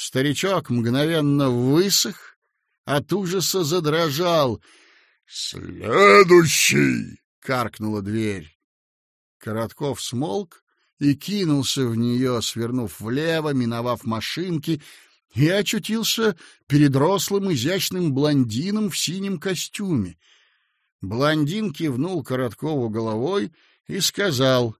Старичок мгновенно высох, от ужаса задрожал. «Следующий!» — каркнула дверь. Коротков смолк и кинулся в нее, свернув влево, миновав машинки, и очутился перед рослым изящным блондином в синем костюме. Блондин кивнул Короткову головой и сказал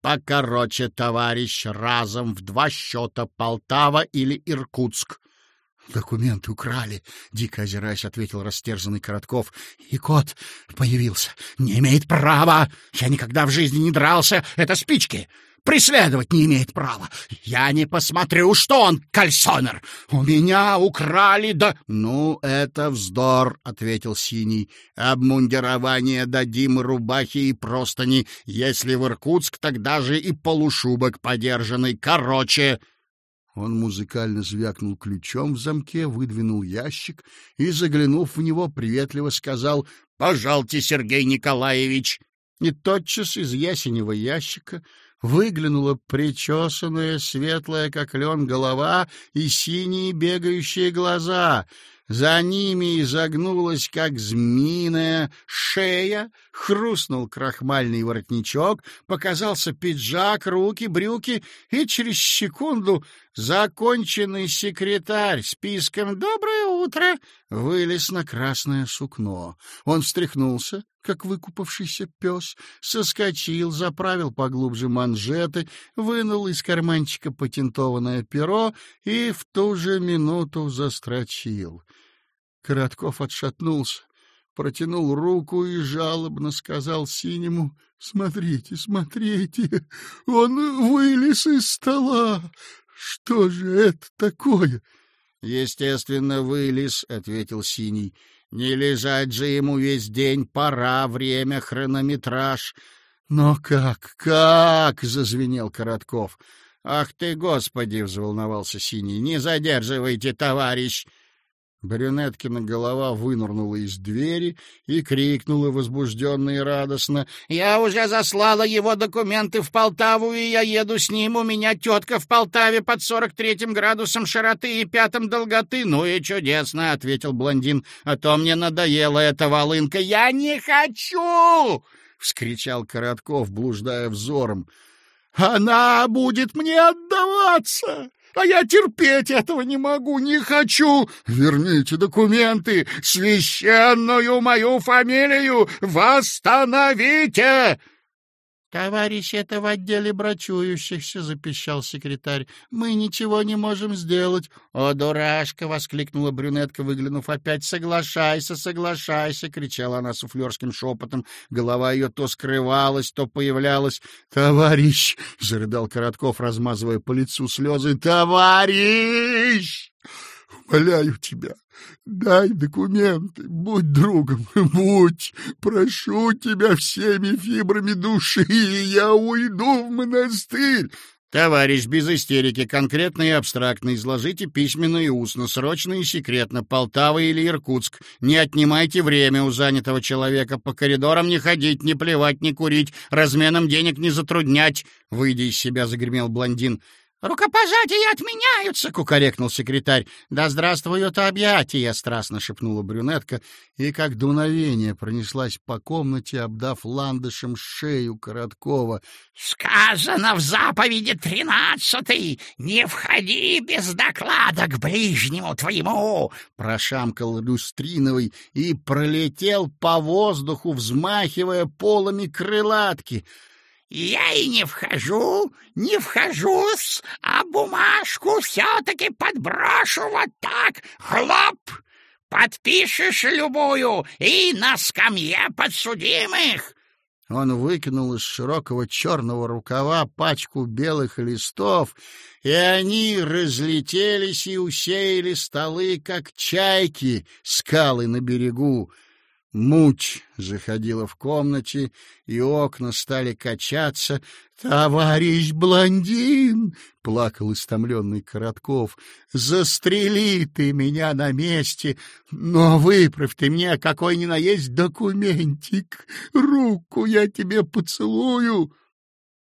Покороче, товарищ, разом в два счета Полтава или Иркутск. — Документы украли, — дико озираясь, ответил растерзанный Коротков. — И кот появился. Не имеет права. Я никогда в жизни не дрался. Это спички преследовать не имеет права. Я не посмотрю, что он кальсонер. У меня украли да... — Ну, это вздор, — ответил Синий. — Обмундирование дадим, рубахи и простыни. Если в Иркутск, тогда же и полушубок подержанный. Короче... Он музыкально звякнул ключом в замке, выдвинул ящик и, заглянув в него, приветливо сказал «Пожалуйте, Сергей Николаевич!» И тотчас из ясеневого ящика выглянула причесанная, светлая, как лен, голова и синие бегающие глаза. За ними изогнулась, как змеиная, шея, хрустнул крахмальный воротничок, показался пиджак, руки, брюки, и через секунду законченный секретарь списком «Доброе утро!» вылез на красное сукно. Он встряхнулся, как выкупавшийся пес, соскочил, заправил поглубже манжеты, вынул из карманчика патентованное перо и в ту же минуту застрочил. Коротков отшатнулся, протянул руку и жалобно сказал синему «Смотрите, смотрите, он вылез из стола! Что же это такое?» «Естественно, вылез», — ответил синий. «Не лежать же ему весь день, пора, время, хронометраж». «Но как, как?» — зазвенел Коротков. «Ах ты, Господи!» — взволновался Синий. «Не задерживайте, товарищ!» Брюнеткина голова вынырнула из двери и крикнула возбужденно и радостно. — Я уже заслала его документы в Полтаву, и я еду с ним. У меня тетка в Полтаве под сорок третьим градусом широты и пятым долготы. — Ну и чудесно, — ответил блондин. — А то мне надоела эта волынка. — Я не хочу! — вскричал Коротков, блуждая взором. — Она будет мне отдаваться! А я терпеть этого не могу, не хочу. Верните документы, священную мою фамилию восстановите!» «Товарищ, это в отделе брачующихся», — запищал секретарь. «Мы ничего не можем сделать». «О, дурашка!» — воскликнула брюнетка, выглянув опять. «Соглашайся, соглашайся!» — кричала она суфлерским шепотом. Голова ее то скрывалась, то появлялась. «Товарищ!» — зарыдал Коротков, размазывая по лицу слезы. «Товарищ!» Умоляю тебя, дай документы, будь другом, будь, прошу тебя всеми фибрами души, я уйду в монастырь. Товарищ, без истерики, конкретно и абстрактно изложите письменно и устно, срочно и секретно, Полтава или Иркутск. Не отнимайте время у занятого человека, по коридорам не ходить, не плевать, не курить, разменом денег не затруднять. Выйдя из себя, загремел блондин. «Рукопожатия отменяются!» — кукарекнул секретарь. «Да здравствуют объятия!» — страстно шепнула брюнетка, и как дуновение пронеслась по комнате, обдав ландышем шею Короткова. «Сказано в заповеди тринадцатой! Не входи без доклада к ближнему твоему!» — прошамкал Люстриновый и пролетел по воздуху, взмахивая полами крылатки — я и не вхожу, не вхожусь, а бумажку все-таки подброшу вот так, хлоп! Подпишешь любую и на скамье подсудимых. Он выкинул из широкого черного рукава пачку белых листов, и они разлетелись и усеяли столы, как чайки, скалы на берегу. Муть заходила в комнате, и окна стали качаться. «Товарищ блондин!» — плакал истомленный Коротков. «Застрели ты меня на месте, но выправь ты мне какой ни на есть документик. Руку я тебе поцелую!»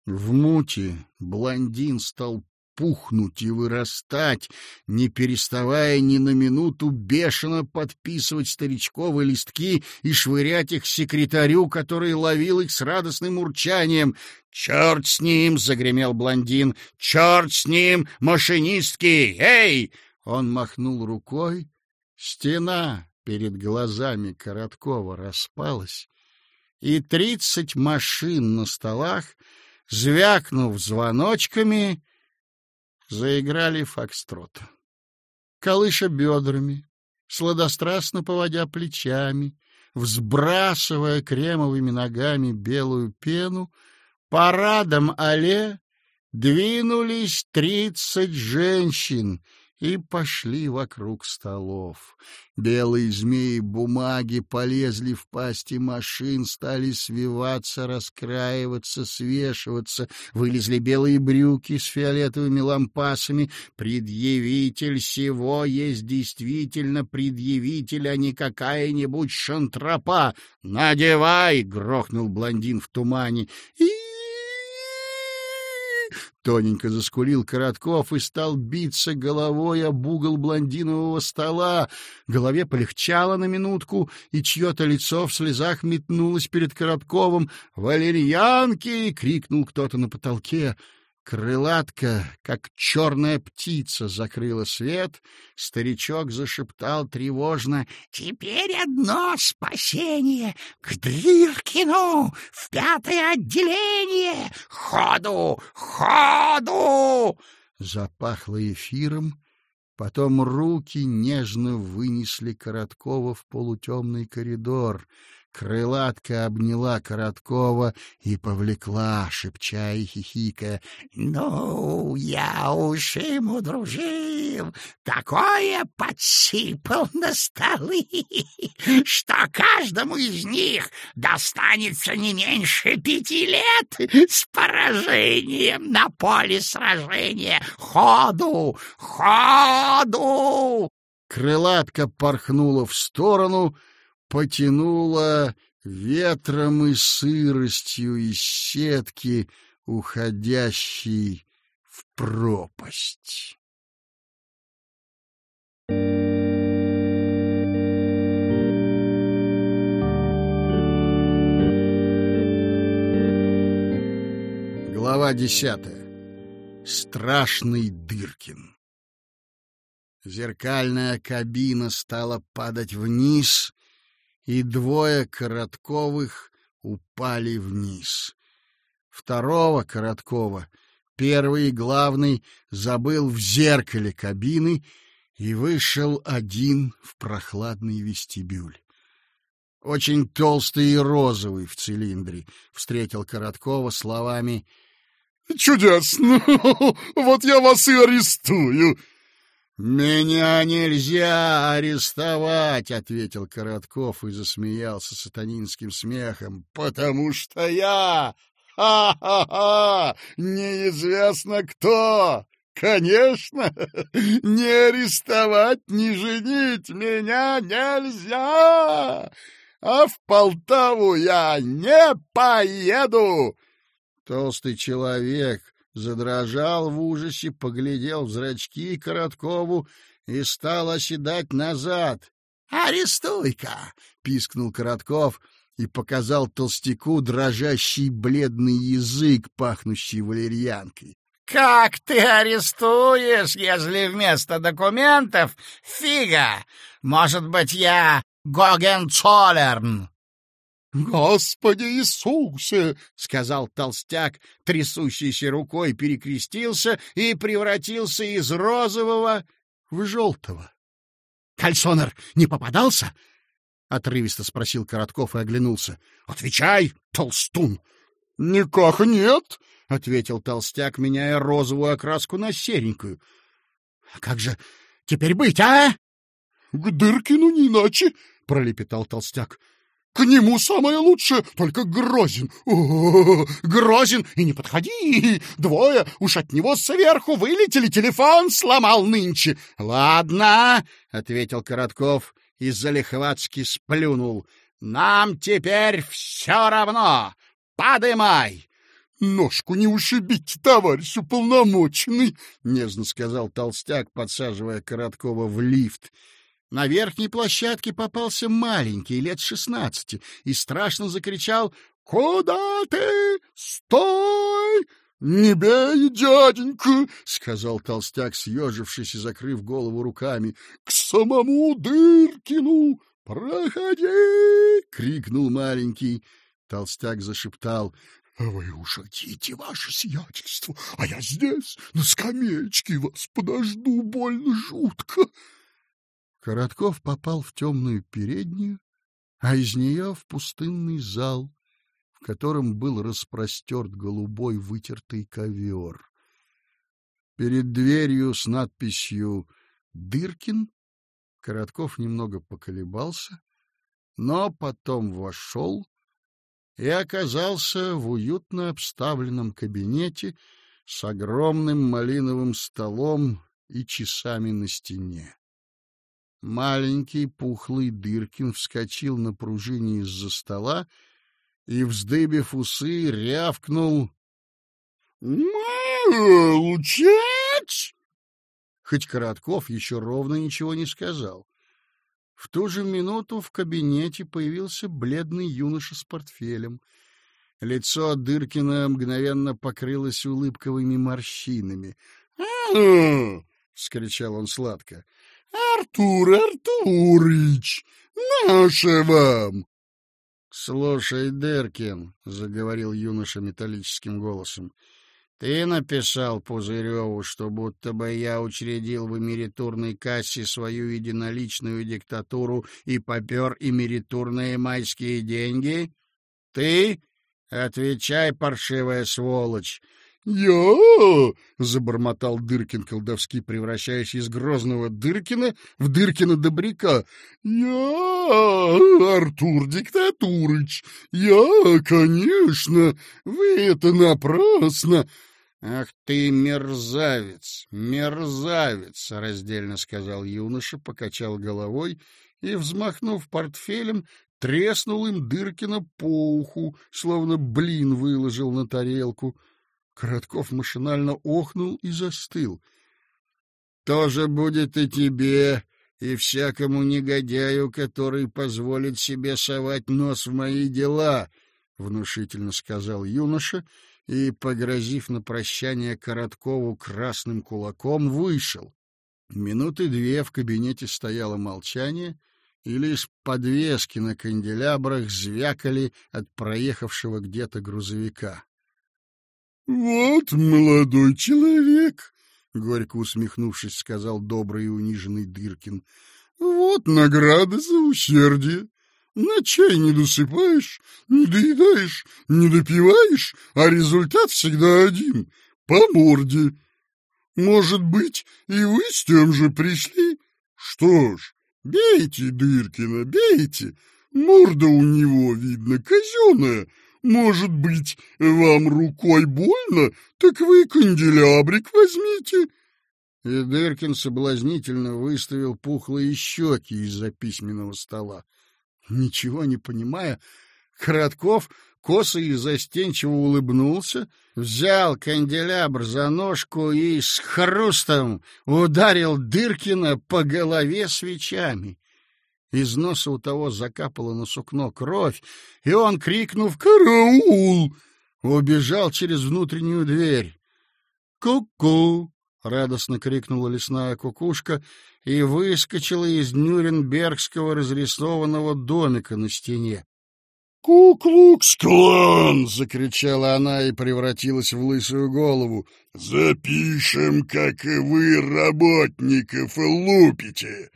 В мути блондин стал пухнуть и вырастать, не переставая ни на минуту бешено подписывать старичковые листки и швырять их секретарю, который ловил их с радостным урчанием. «Черт с ним!» — загремел блондин. «Черт с ним! Машинистки! Эй!» Он махнул рукой. Стена перед глазами Короткова распалась, и тридцать машин на столах, звякнув звоночками, заиграли фокстрот. Колыша бедрами, сладострастно поводя плечами, взбрасывая кремовыми ногами белую пену, парадом алле двинулись тридцать женщин — и пошли вокруг столов. Белые змеи бумаги полезли в пасти машин, стали свиваться, раскраиваться, свешиваться, вылезли белые брюки с фиолетовыми лампасами. Предъявитель всего есть действительно предъявитель, а не какая-нибудь шантропа. «Надевай!» — грохнул блондин в тумане. «И Тоненько заскулил Коротков и стал биться головой об угол блондинового стола. Голове полегчало на минутку, и чье-то лицо в слезах метнулось перед Коротковым. «Валерьянки!» — крикнул кто-то на потолке. Крылатка, как черная птица, закрыла свет. Старичок зашептал тревожно. — Теперь одно спасение — к Дриркину, в пятое отделение! Ходу! Ходу! Запахло эфиром. Потом руки нежно вынесли Короткова в полутемный коридор — Крылатка обняла Короткова и повлекла, шепча и хихикая. — Ну, я уж им удружил, такое подсыпал на столы, что каждому из них достанется не меньше пяти лет с поражением на поле сражения. Ходу! Ходу! Крылатка порхнула в сторону — потянуло ветром и сыростью из сетки, уходящей в пропасть. Глава десятая. Страшный Дыркин. Зеркальная кабина стала падать вниз, и двое Коротковых упали вниз. Второго Короткова, первый главный, забыл в зеркале кабины и вышел один в прохладный вестибюль. Очень толстый и розовый в цилиндре встретил Короткова словами «Чудесно! Вот я вас и арестую!» Меня нельзя арестовать, ответил Коротков и засмеялся сатанинским смехом, потому что я ха-ха-ха, неизвестно кто. Конечно, не арестовать, не женить меня нельзя. А в Полтаву я не поеду. Толстый человек задрожал в ужасе, поглядел в зрачки Короткову и стал оседать назад. — Арестуй-ка! — пискнул Коротков и показал толстяку дрожащий бледный язык, пахнущий валерьянкой. — Как ты арестуешь, если вместо документов фига? Может быть, я Гогенцоллерн? «Господи Иисусе!» — сказал толстяк, трясущейся рукой перекрестился и превратился из розового в желтого. «Кальсонер не попадался?» — отрывисто спросил Коротков и оглянулся. «Отвечай, толстун!» «Никак нет!» — ответил толстяк, меняя розовую окраску на серенькую. «А как же теперь быть, а?» «К Дыркину не иначе!» — пролепетал толстяк. К нему самое лучшее, только Грозин. О, Грозин, и не подходи. Двое уж от него сверху вылетели, телефон сломал нынче. Ладно, ответил Коротков и залихватски сплюнул. Нам теперь все равно. Подымай. «Ножку не ушибить, товарищ уполномоченный!» — нежно сказал толстяк, подсаживая Короткова в лифт. На верхней площадке попался маленький, лет шестнадцати, и страшно закричал «Куда ты? Стой!» «Не бей, дяденька!» — сказал толстяк, съежившись и закрыв голову руками. «К самому Дыркину! Проходи!» — крикнул маленький. Толстяк зашептал. «Вы уж идите, ваше сиятельство, а я здесь, на скамеечке, вас подожду больно жутко!» Коротков попал в темную переднюю, а из нее в пустынный зал, в котором был распростерт голубой вытертый ковер. Перед дверью с надписью «Дыркин» Коротков немного поколебался, но потом вошел и оказался в уютно обставленном кабинете с огромным малиновым столом и часами на стене. Маленький пухлый Дыркин вскочил на пружине из-за стола и, вздыбив усы, рявкнул «Молчать!» Хоть Коротков еще ровно ничего не сказал. В ту же минуту в кабинете появился бледный юноша с портфелем. Лицо Дыркина мгновенно покрылось улыбковыми морщинами. «А-а-а!» — вскричал он сладко. Артур Артурыч, наше вам! — Слушай, Дыркин, — заговорил юноша металлическим голосом, — ты написал Пузыреву, что будто бы я учредил в эмеритурной кассе свою единоличную диктатуру и попер эмеритурные майские деньги? Ты? Отвечай, паршивая сволочь! «Я!» — забормотал Дыркин колдовски, превращаясь из грозного Дыркина в Дыркина Добряка. «Я, Артур Диктатурыч, я, конечно, вы это напрасно!» «Ах ты, мерзавец, мерзавец!» — раздельно сказал юноша, покачал головой и, взмахнув портфелем, треснул им Дыркина по уху, словно блин выложил на тарелку. Коротков машинально охнул и застыл. — Тоже будет и тебе, и всякому негодяю, который позволит себе совать нос в мои дела, — внушительно сказал юноша и, погрозив на прощание Короткову красным кулаком, вышел. Минуты две в кабинете стояло молчание, и лишь подвески на канделябрах звякали от проехавшего где-то грузовика. — Вот молодой человек, — горько усмехнувшись, сказал добрый и униженный Дыркин. — Вот награда за усердие. На чай не досыпаешь, не доедаешь, не допиваешь, а результат всегда один — по морде. Может быть, и вы с тем же пришли? Что ж, бейте Дыркина, бейте. Морда у него, видно, казенная. Может быть, вам рукой больно? Так вы канделябрик возьмите. И Дыркин соблазнительно выставил пухлые щеки из-за письменного стола. Ничего не понимая, Коротков косо и застенчиво улыбнулся, взял канделябр за ножку и с хрустом ударил Дыркина по голове свечами. Из носа у того закапала на сукно кровь, и он, крикнув «Караул!», убежал через внутреннюю дверь. «Ку-ку!» — радостно крикнула лесная кукушка и выскочила из Нюрнбергского разрисованного домика на стене. «Ку-клукс-клан!» — закричала она и превратилась в лысую голову. «Запишем, как вы работников лупите!»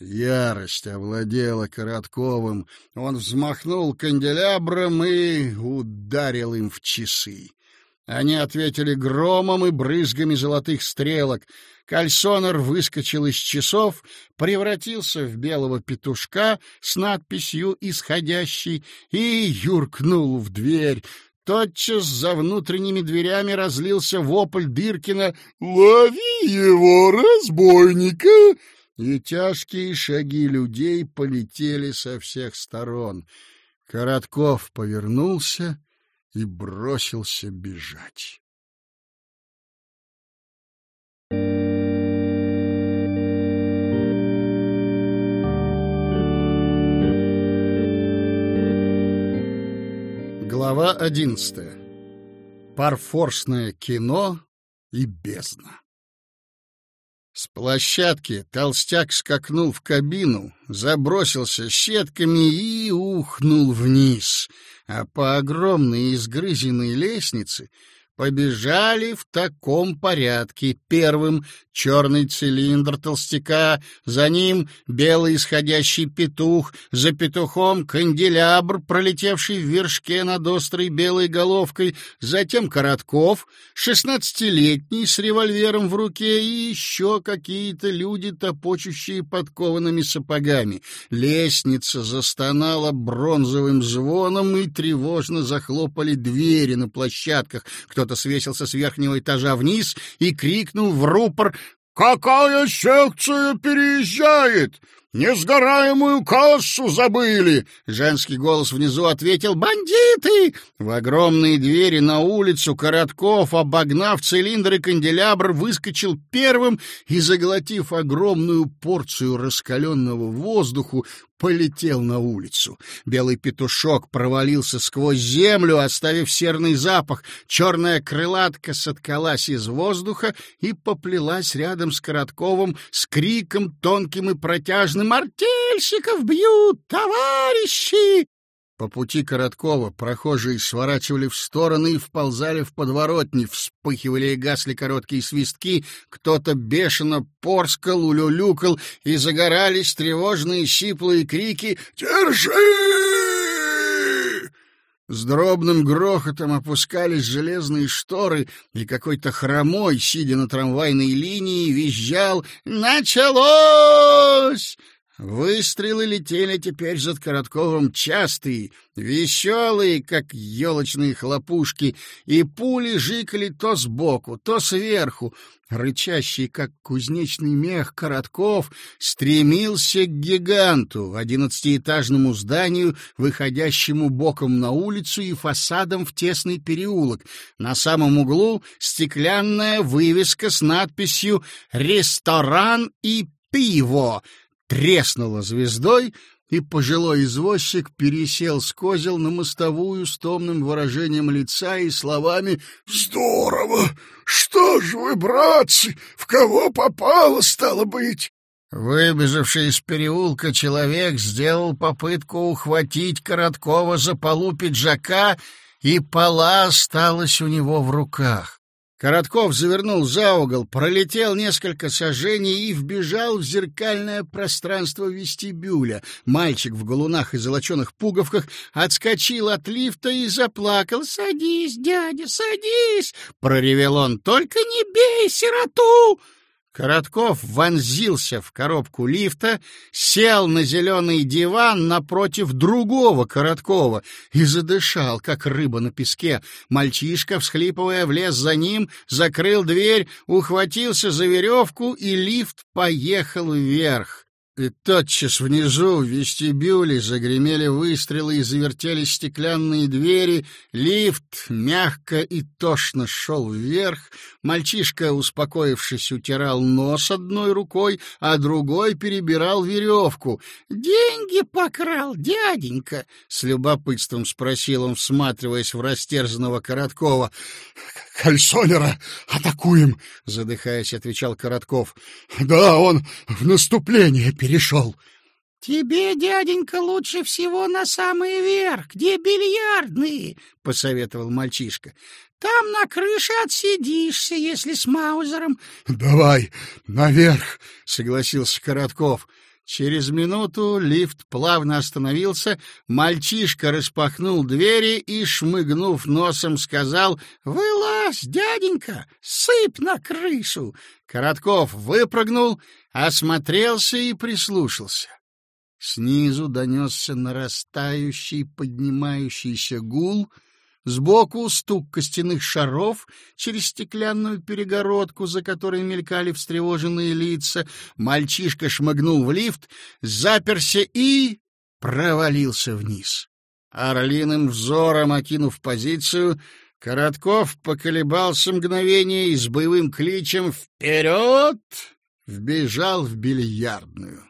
Ярость овладела Коротковым. Он взмахнул канделябром и ударил им в часы. Они ответили громом и брызгами золотых стрелок. Кальсонер выскочил из часов, превратился в белого петушка с надписью «Исходящий» и юркнул в дверь. Тотчас за внутренними дверями разлился вопль Дыркина «Лови его, разбойника!» И тяжкие шаги людей полетели со всех сторон. Коротков повернулся и бросился бежать. Глава одиннадцатая. Парфорсное кино и бездна. С площадки толстяк скакнул в кабину, забросился щетками и ухнул вниз, а по огромной изгрызенной лестнице побежали в таком порядке. Первым черный цилиндр толстяка, за ним белый исходящий петух, за петухом канделябр, пролетевший в вершке над острой белой головкой, затем Коротков, шестнадцатилетний с револьвером в руке и еще какие-то люди, топочущие подкованными сапогами. Лестница застонала бронзовым звоном, и тревожно захлопали двери на площадках. Кто-то свесился с верхнего этажа вниз и крикнул в рупор «Какая секция переезжает? Несгораемую кассу забыли!» Женский голос внизу ответил «Бандиты!» В огромные двери на улицу Коротков, обогнав цилиндр и канделябр, выскочил первым и, заглотив огромную порцию раскаленного воздуху, полетел на улицу. Белый петушок провалился сквозь землю, оставив серный запах. Черная крылатка соткалась из воздуха и поплелась рядом с Коротковым с криком тонким и протяжным «Артельщиков бьют, товарищи!» По пути Короткова прохожие сворачивали в стороны и вползали в подворотни, вспыхивали и гасли короткие свистки, кто-то бешено порскал, улюлюкал, и загорались тревожные сиплые крики «Держи!». С дробным грохотом опускались железные шторы, и какой-то хромой, сидя на трамвайной линии, визжал «Началось!». Выстрелы летели теперь за Коротковым частые, веселые, как елочные хлопушки, и пули жикали то сбоку, то сверху. Рычащий, как кузнечный мех, Коротков стремился к гиганту, одиннадцатиэтажному зданию, выходящему боком на улицу и фасадом в тесный переулок. На самом углу стеклянная вывеска с надписью «Ресторан и пиво», треснула звездой, и пожилой извозчик пересел с козел на мостовую с томным выражением лица и словами «Здорово! Что ж вы, братцы, в кого попало, стало быть?» Выбежавший из переулка человек сделал попытку ухватить Короткова за полу пиджака, и пола осталась у него в руках. Коротков завернул за угол, пролетел несколько сажений и вбежал в зеркальное пространство вестибюля. Мальчик в галунах и золоченых пуговках отскочил от лифта и заплакал. «Садись, дядя, садись!» — проревел он. «Только не бей сироту!» Коротков вонзился в коробку лифта, сел на зеленый диван напротив другого Короткова и задышал, как рыба на песке. Мальчишка, всхлипывая, влез за ним, закрыл дверь, ухватился за веревку, и лифт поехал вверх. И тотчас внизу, в вестибюле, загремели выстрелы и завертелись стеклянные двери. Лифт мягко и тошно шел вверх. Мальчишка, успокоившись, утирал нос одной рукой, а другой перебирал веревку. «Деньги покрал, дяденька?» — с любопытством спросил он, всматриваясь в растерзанного Короткова. «Кальсонера атакуем!» — задыхаясь, отвечал Коротков. «Да, он в наступление перешел!» «Тебе, дяденька, лучше всего на самый верх, где бильярдные», — посоветовал мальчишка. «Там на крыше отсидишься, если с Маузером». «Давай наверх», — согласился Коротков. Через минуту лифт плавно остановился, мальчишка распахнул двери и, шмыгнув носом, сказал «Вылазь, дяденька, сыпь на крышу!» Коротков выпрыгнул, осмотрелся и прислушался. Снизу донесся нарастающий, поднимающийся гул — Сбоку стук костяных шаров через стеклянную перегородку, за которой мелькали встревоженные лица. Мальчишка шмыгнул в лифт, заперся и провалился вниз. Орлиным взором окинув позицию, Коротков поколебался мгновение и с боевым кличем «Вперед!» вбежал в бильярдную.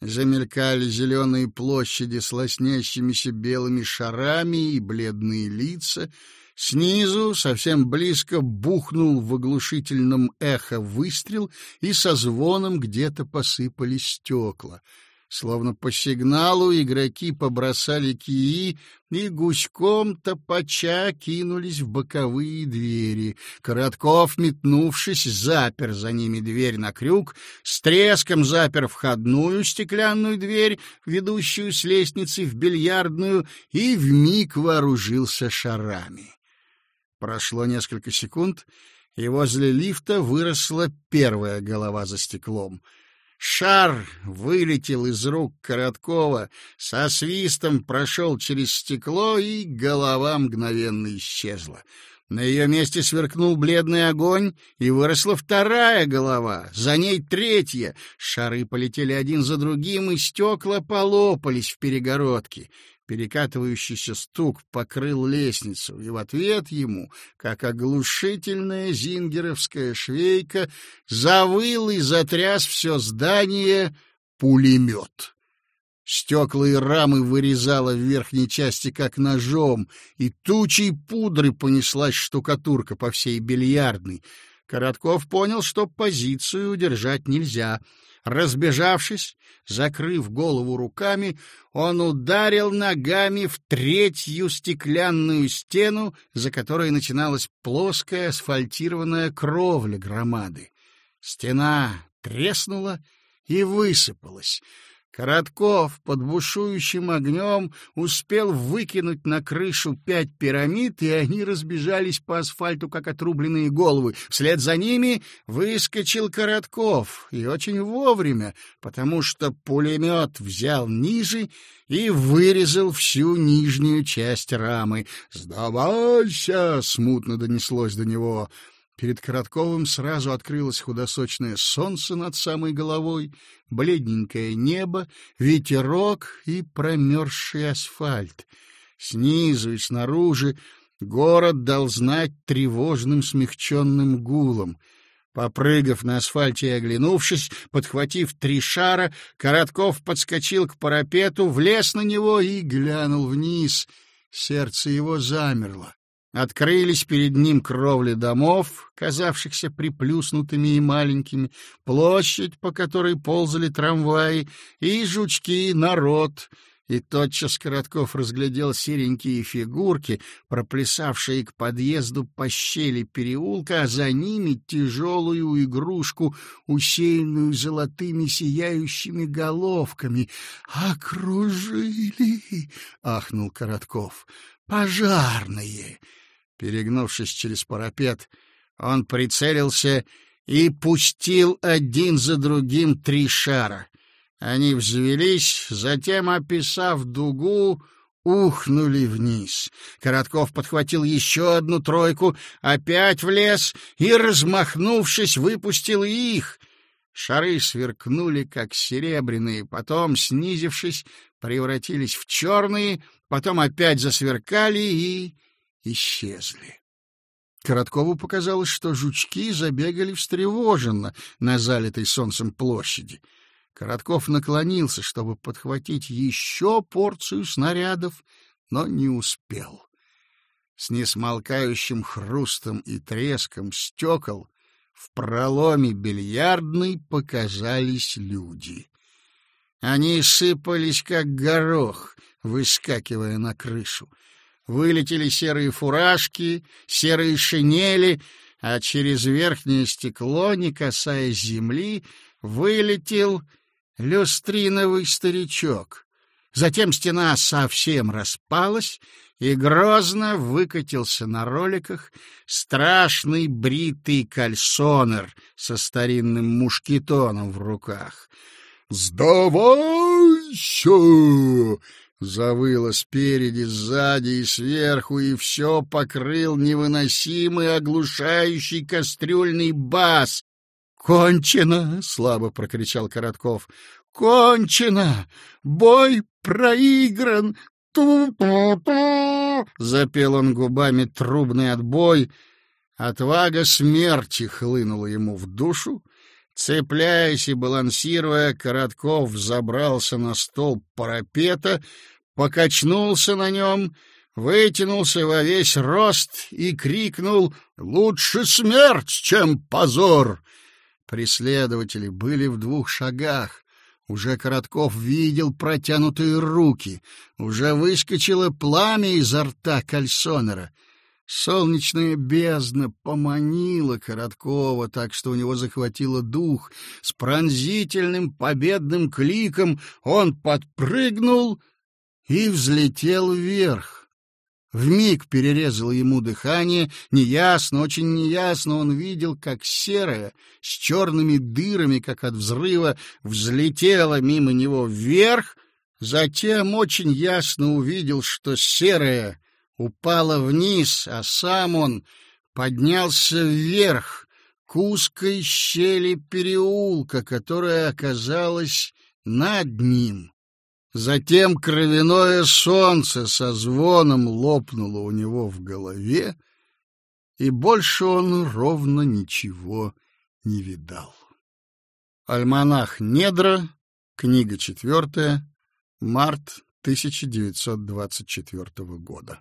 Замелькали зеленые площади с лоснящимися белыми шарами и бледные лица. Снизу, совсем близко, бухнул в оглушительном эхо выстрел, и со звоном где-то посыпались стекла — Словно по сигналу игроки побросали кии и гуськом топача кинулись в боковые двери. Коротков, метнувшись, запер за ними дверь на крюк, с треском запер входную стеклянную дверь, ведущую с лестницы в бильярдную, и вмиг вооружился шарами. Прошло несколько секунд, и возле лифта выросла первая голова за стеклом — Шар вылетел из рук Короткова, со свистом прошел через стекло, и голова мгновенно исчезла. На ее месте сверкнул бледный огонь, и выросла вторая голова, за ней третья. Шары полетели один за другим, и стекла полопались в перегородке. Перекатывающийся стук покрыл лестницу, и в ответ ему, как оглушительная зингеровская швейка, завыл и затряс все здание пулемет. Стекла и рамы вырезало в верхней части как ножом, и тучей пудры понеслась штукатурка по всей бильярдной. Коротков понял, что позицию удержать нельзя — Разбежавшись, закрыв голову руками, он ударил ногами в третью стеклянную стену, за которой начиналась плоская асфальтированная кровля громады. Стена треснула и высыпалась — Коротков под бушующим огнем успел выкинуть на крышу пять пирамид, и они разбежались по асфальту, как отрубленные головы. Вслед за ними выскочил Коротков, и очень вовремя, потому что пулемет взял ниже и вырезал всю нижнюю часть рамы. «Сдавайся!» — смутно донеслось до него — Перед Коротковым сразу открылось худосочное солнце над самой головой, бледненькое небо, ветерок и промерзший асфальт. Снизу и снаружи город дал знать тревожным смягченным гулом. Попрыгав на асфальте и оглянувшись, подхватив три шара, Коротков подскочил к парапету, влез на него и глянул вниз. Сердце его замерло. Открылись перед ним кровли домов, казавшихся приплюснутыми и маленькими, площадь, по которой ползали трамваи, и жучки, народ, и тотчас Коротков разглядел серенькие фигурки, проплясавшие к подъезду по щели переулка, а за ними тяжелую игрушку, усеянную золотыми сияющими головками. «Окружили!» — ахнул Коротков. «Пожарные!» Перегнувшись через парапет, он прицелился и пустил один за другим три шара. Они взвелись, затем, описав дугу, ухнули вниз. Коротков подхватил еще одну тройку, опять влез и, размахнувшись, выпустил их. Шары сверкнули, как серебряные, потом, снизившись, превратились в черные, потом опять засверкали и исчезли. Короткову показалось, что жучки забегали встревоженно на залитой солнцем площади. Коротков наклонился, чтобы подхватить еще порцию снарядов, но не успел. С несмолкающим хрустом и треском стекол в проломе бильярдной показались люди. Они сыпались, как горох, выскакивая на крышу. Вылетели серые фуражки, серые шинели, а через верхнее стекло, не касаясь земли, вылетел люстриновый старичок. Затем стена совсем распалась, и грозно выкатился на роликах страшный бритый кальсонер со старинным мушкетоном в руках. «Сдавайся!» Завыло спереди, сзади и сверху, и все покрыл невыносимый оглушающий кастрюльный бас, «Кончено!» — слабо прокричал Коротков. «Кончено! Бой проигран! Ту-ту-ту!» Запел он губами трубный отбой. Отвага смерти хлынула ему в душу. Цепляясь и балансируя, Коротков забрался на стол парапета, покачнулся на нем, вытянулся во весь рост и крикнул «Лучше смерть, чем позор!» Преследователи были в двух шагах. Уже Коротков видел протянутые руки. Уже выскочило пламя изо рта кальсонера. Солнечная бездна поманила Короткова так, что у него захватило дух. С пронзительным победным кликом он подпрыгнул и взлетел вверх. Вмиг перерезало ему дыхание, неясно, очень неясно он видел, как серая, с черными дырами, как от взрыва, взлетела мимо него вверх, затем очень ясно увидел, что серая упала вниз, а сам он поднялся вверх, к узкой щели переулка, которая оказалась над ним. Затем кровяное солнце со звоном лопнуло у него в голове, и больше он ровно ничего не видал. Альманах Недра, книга четвертая, март 1924 года.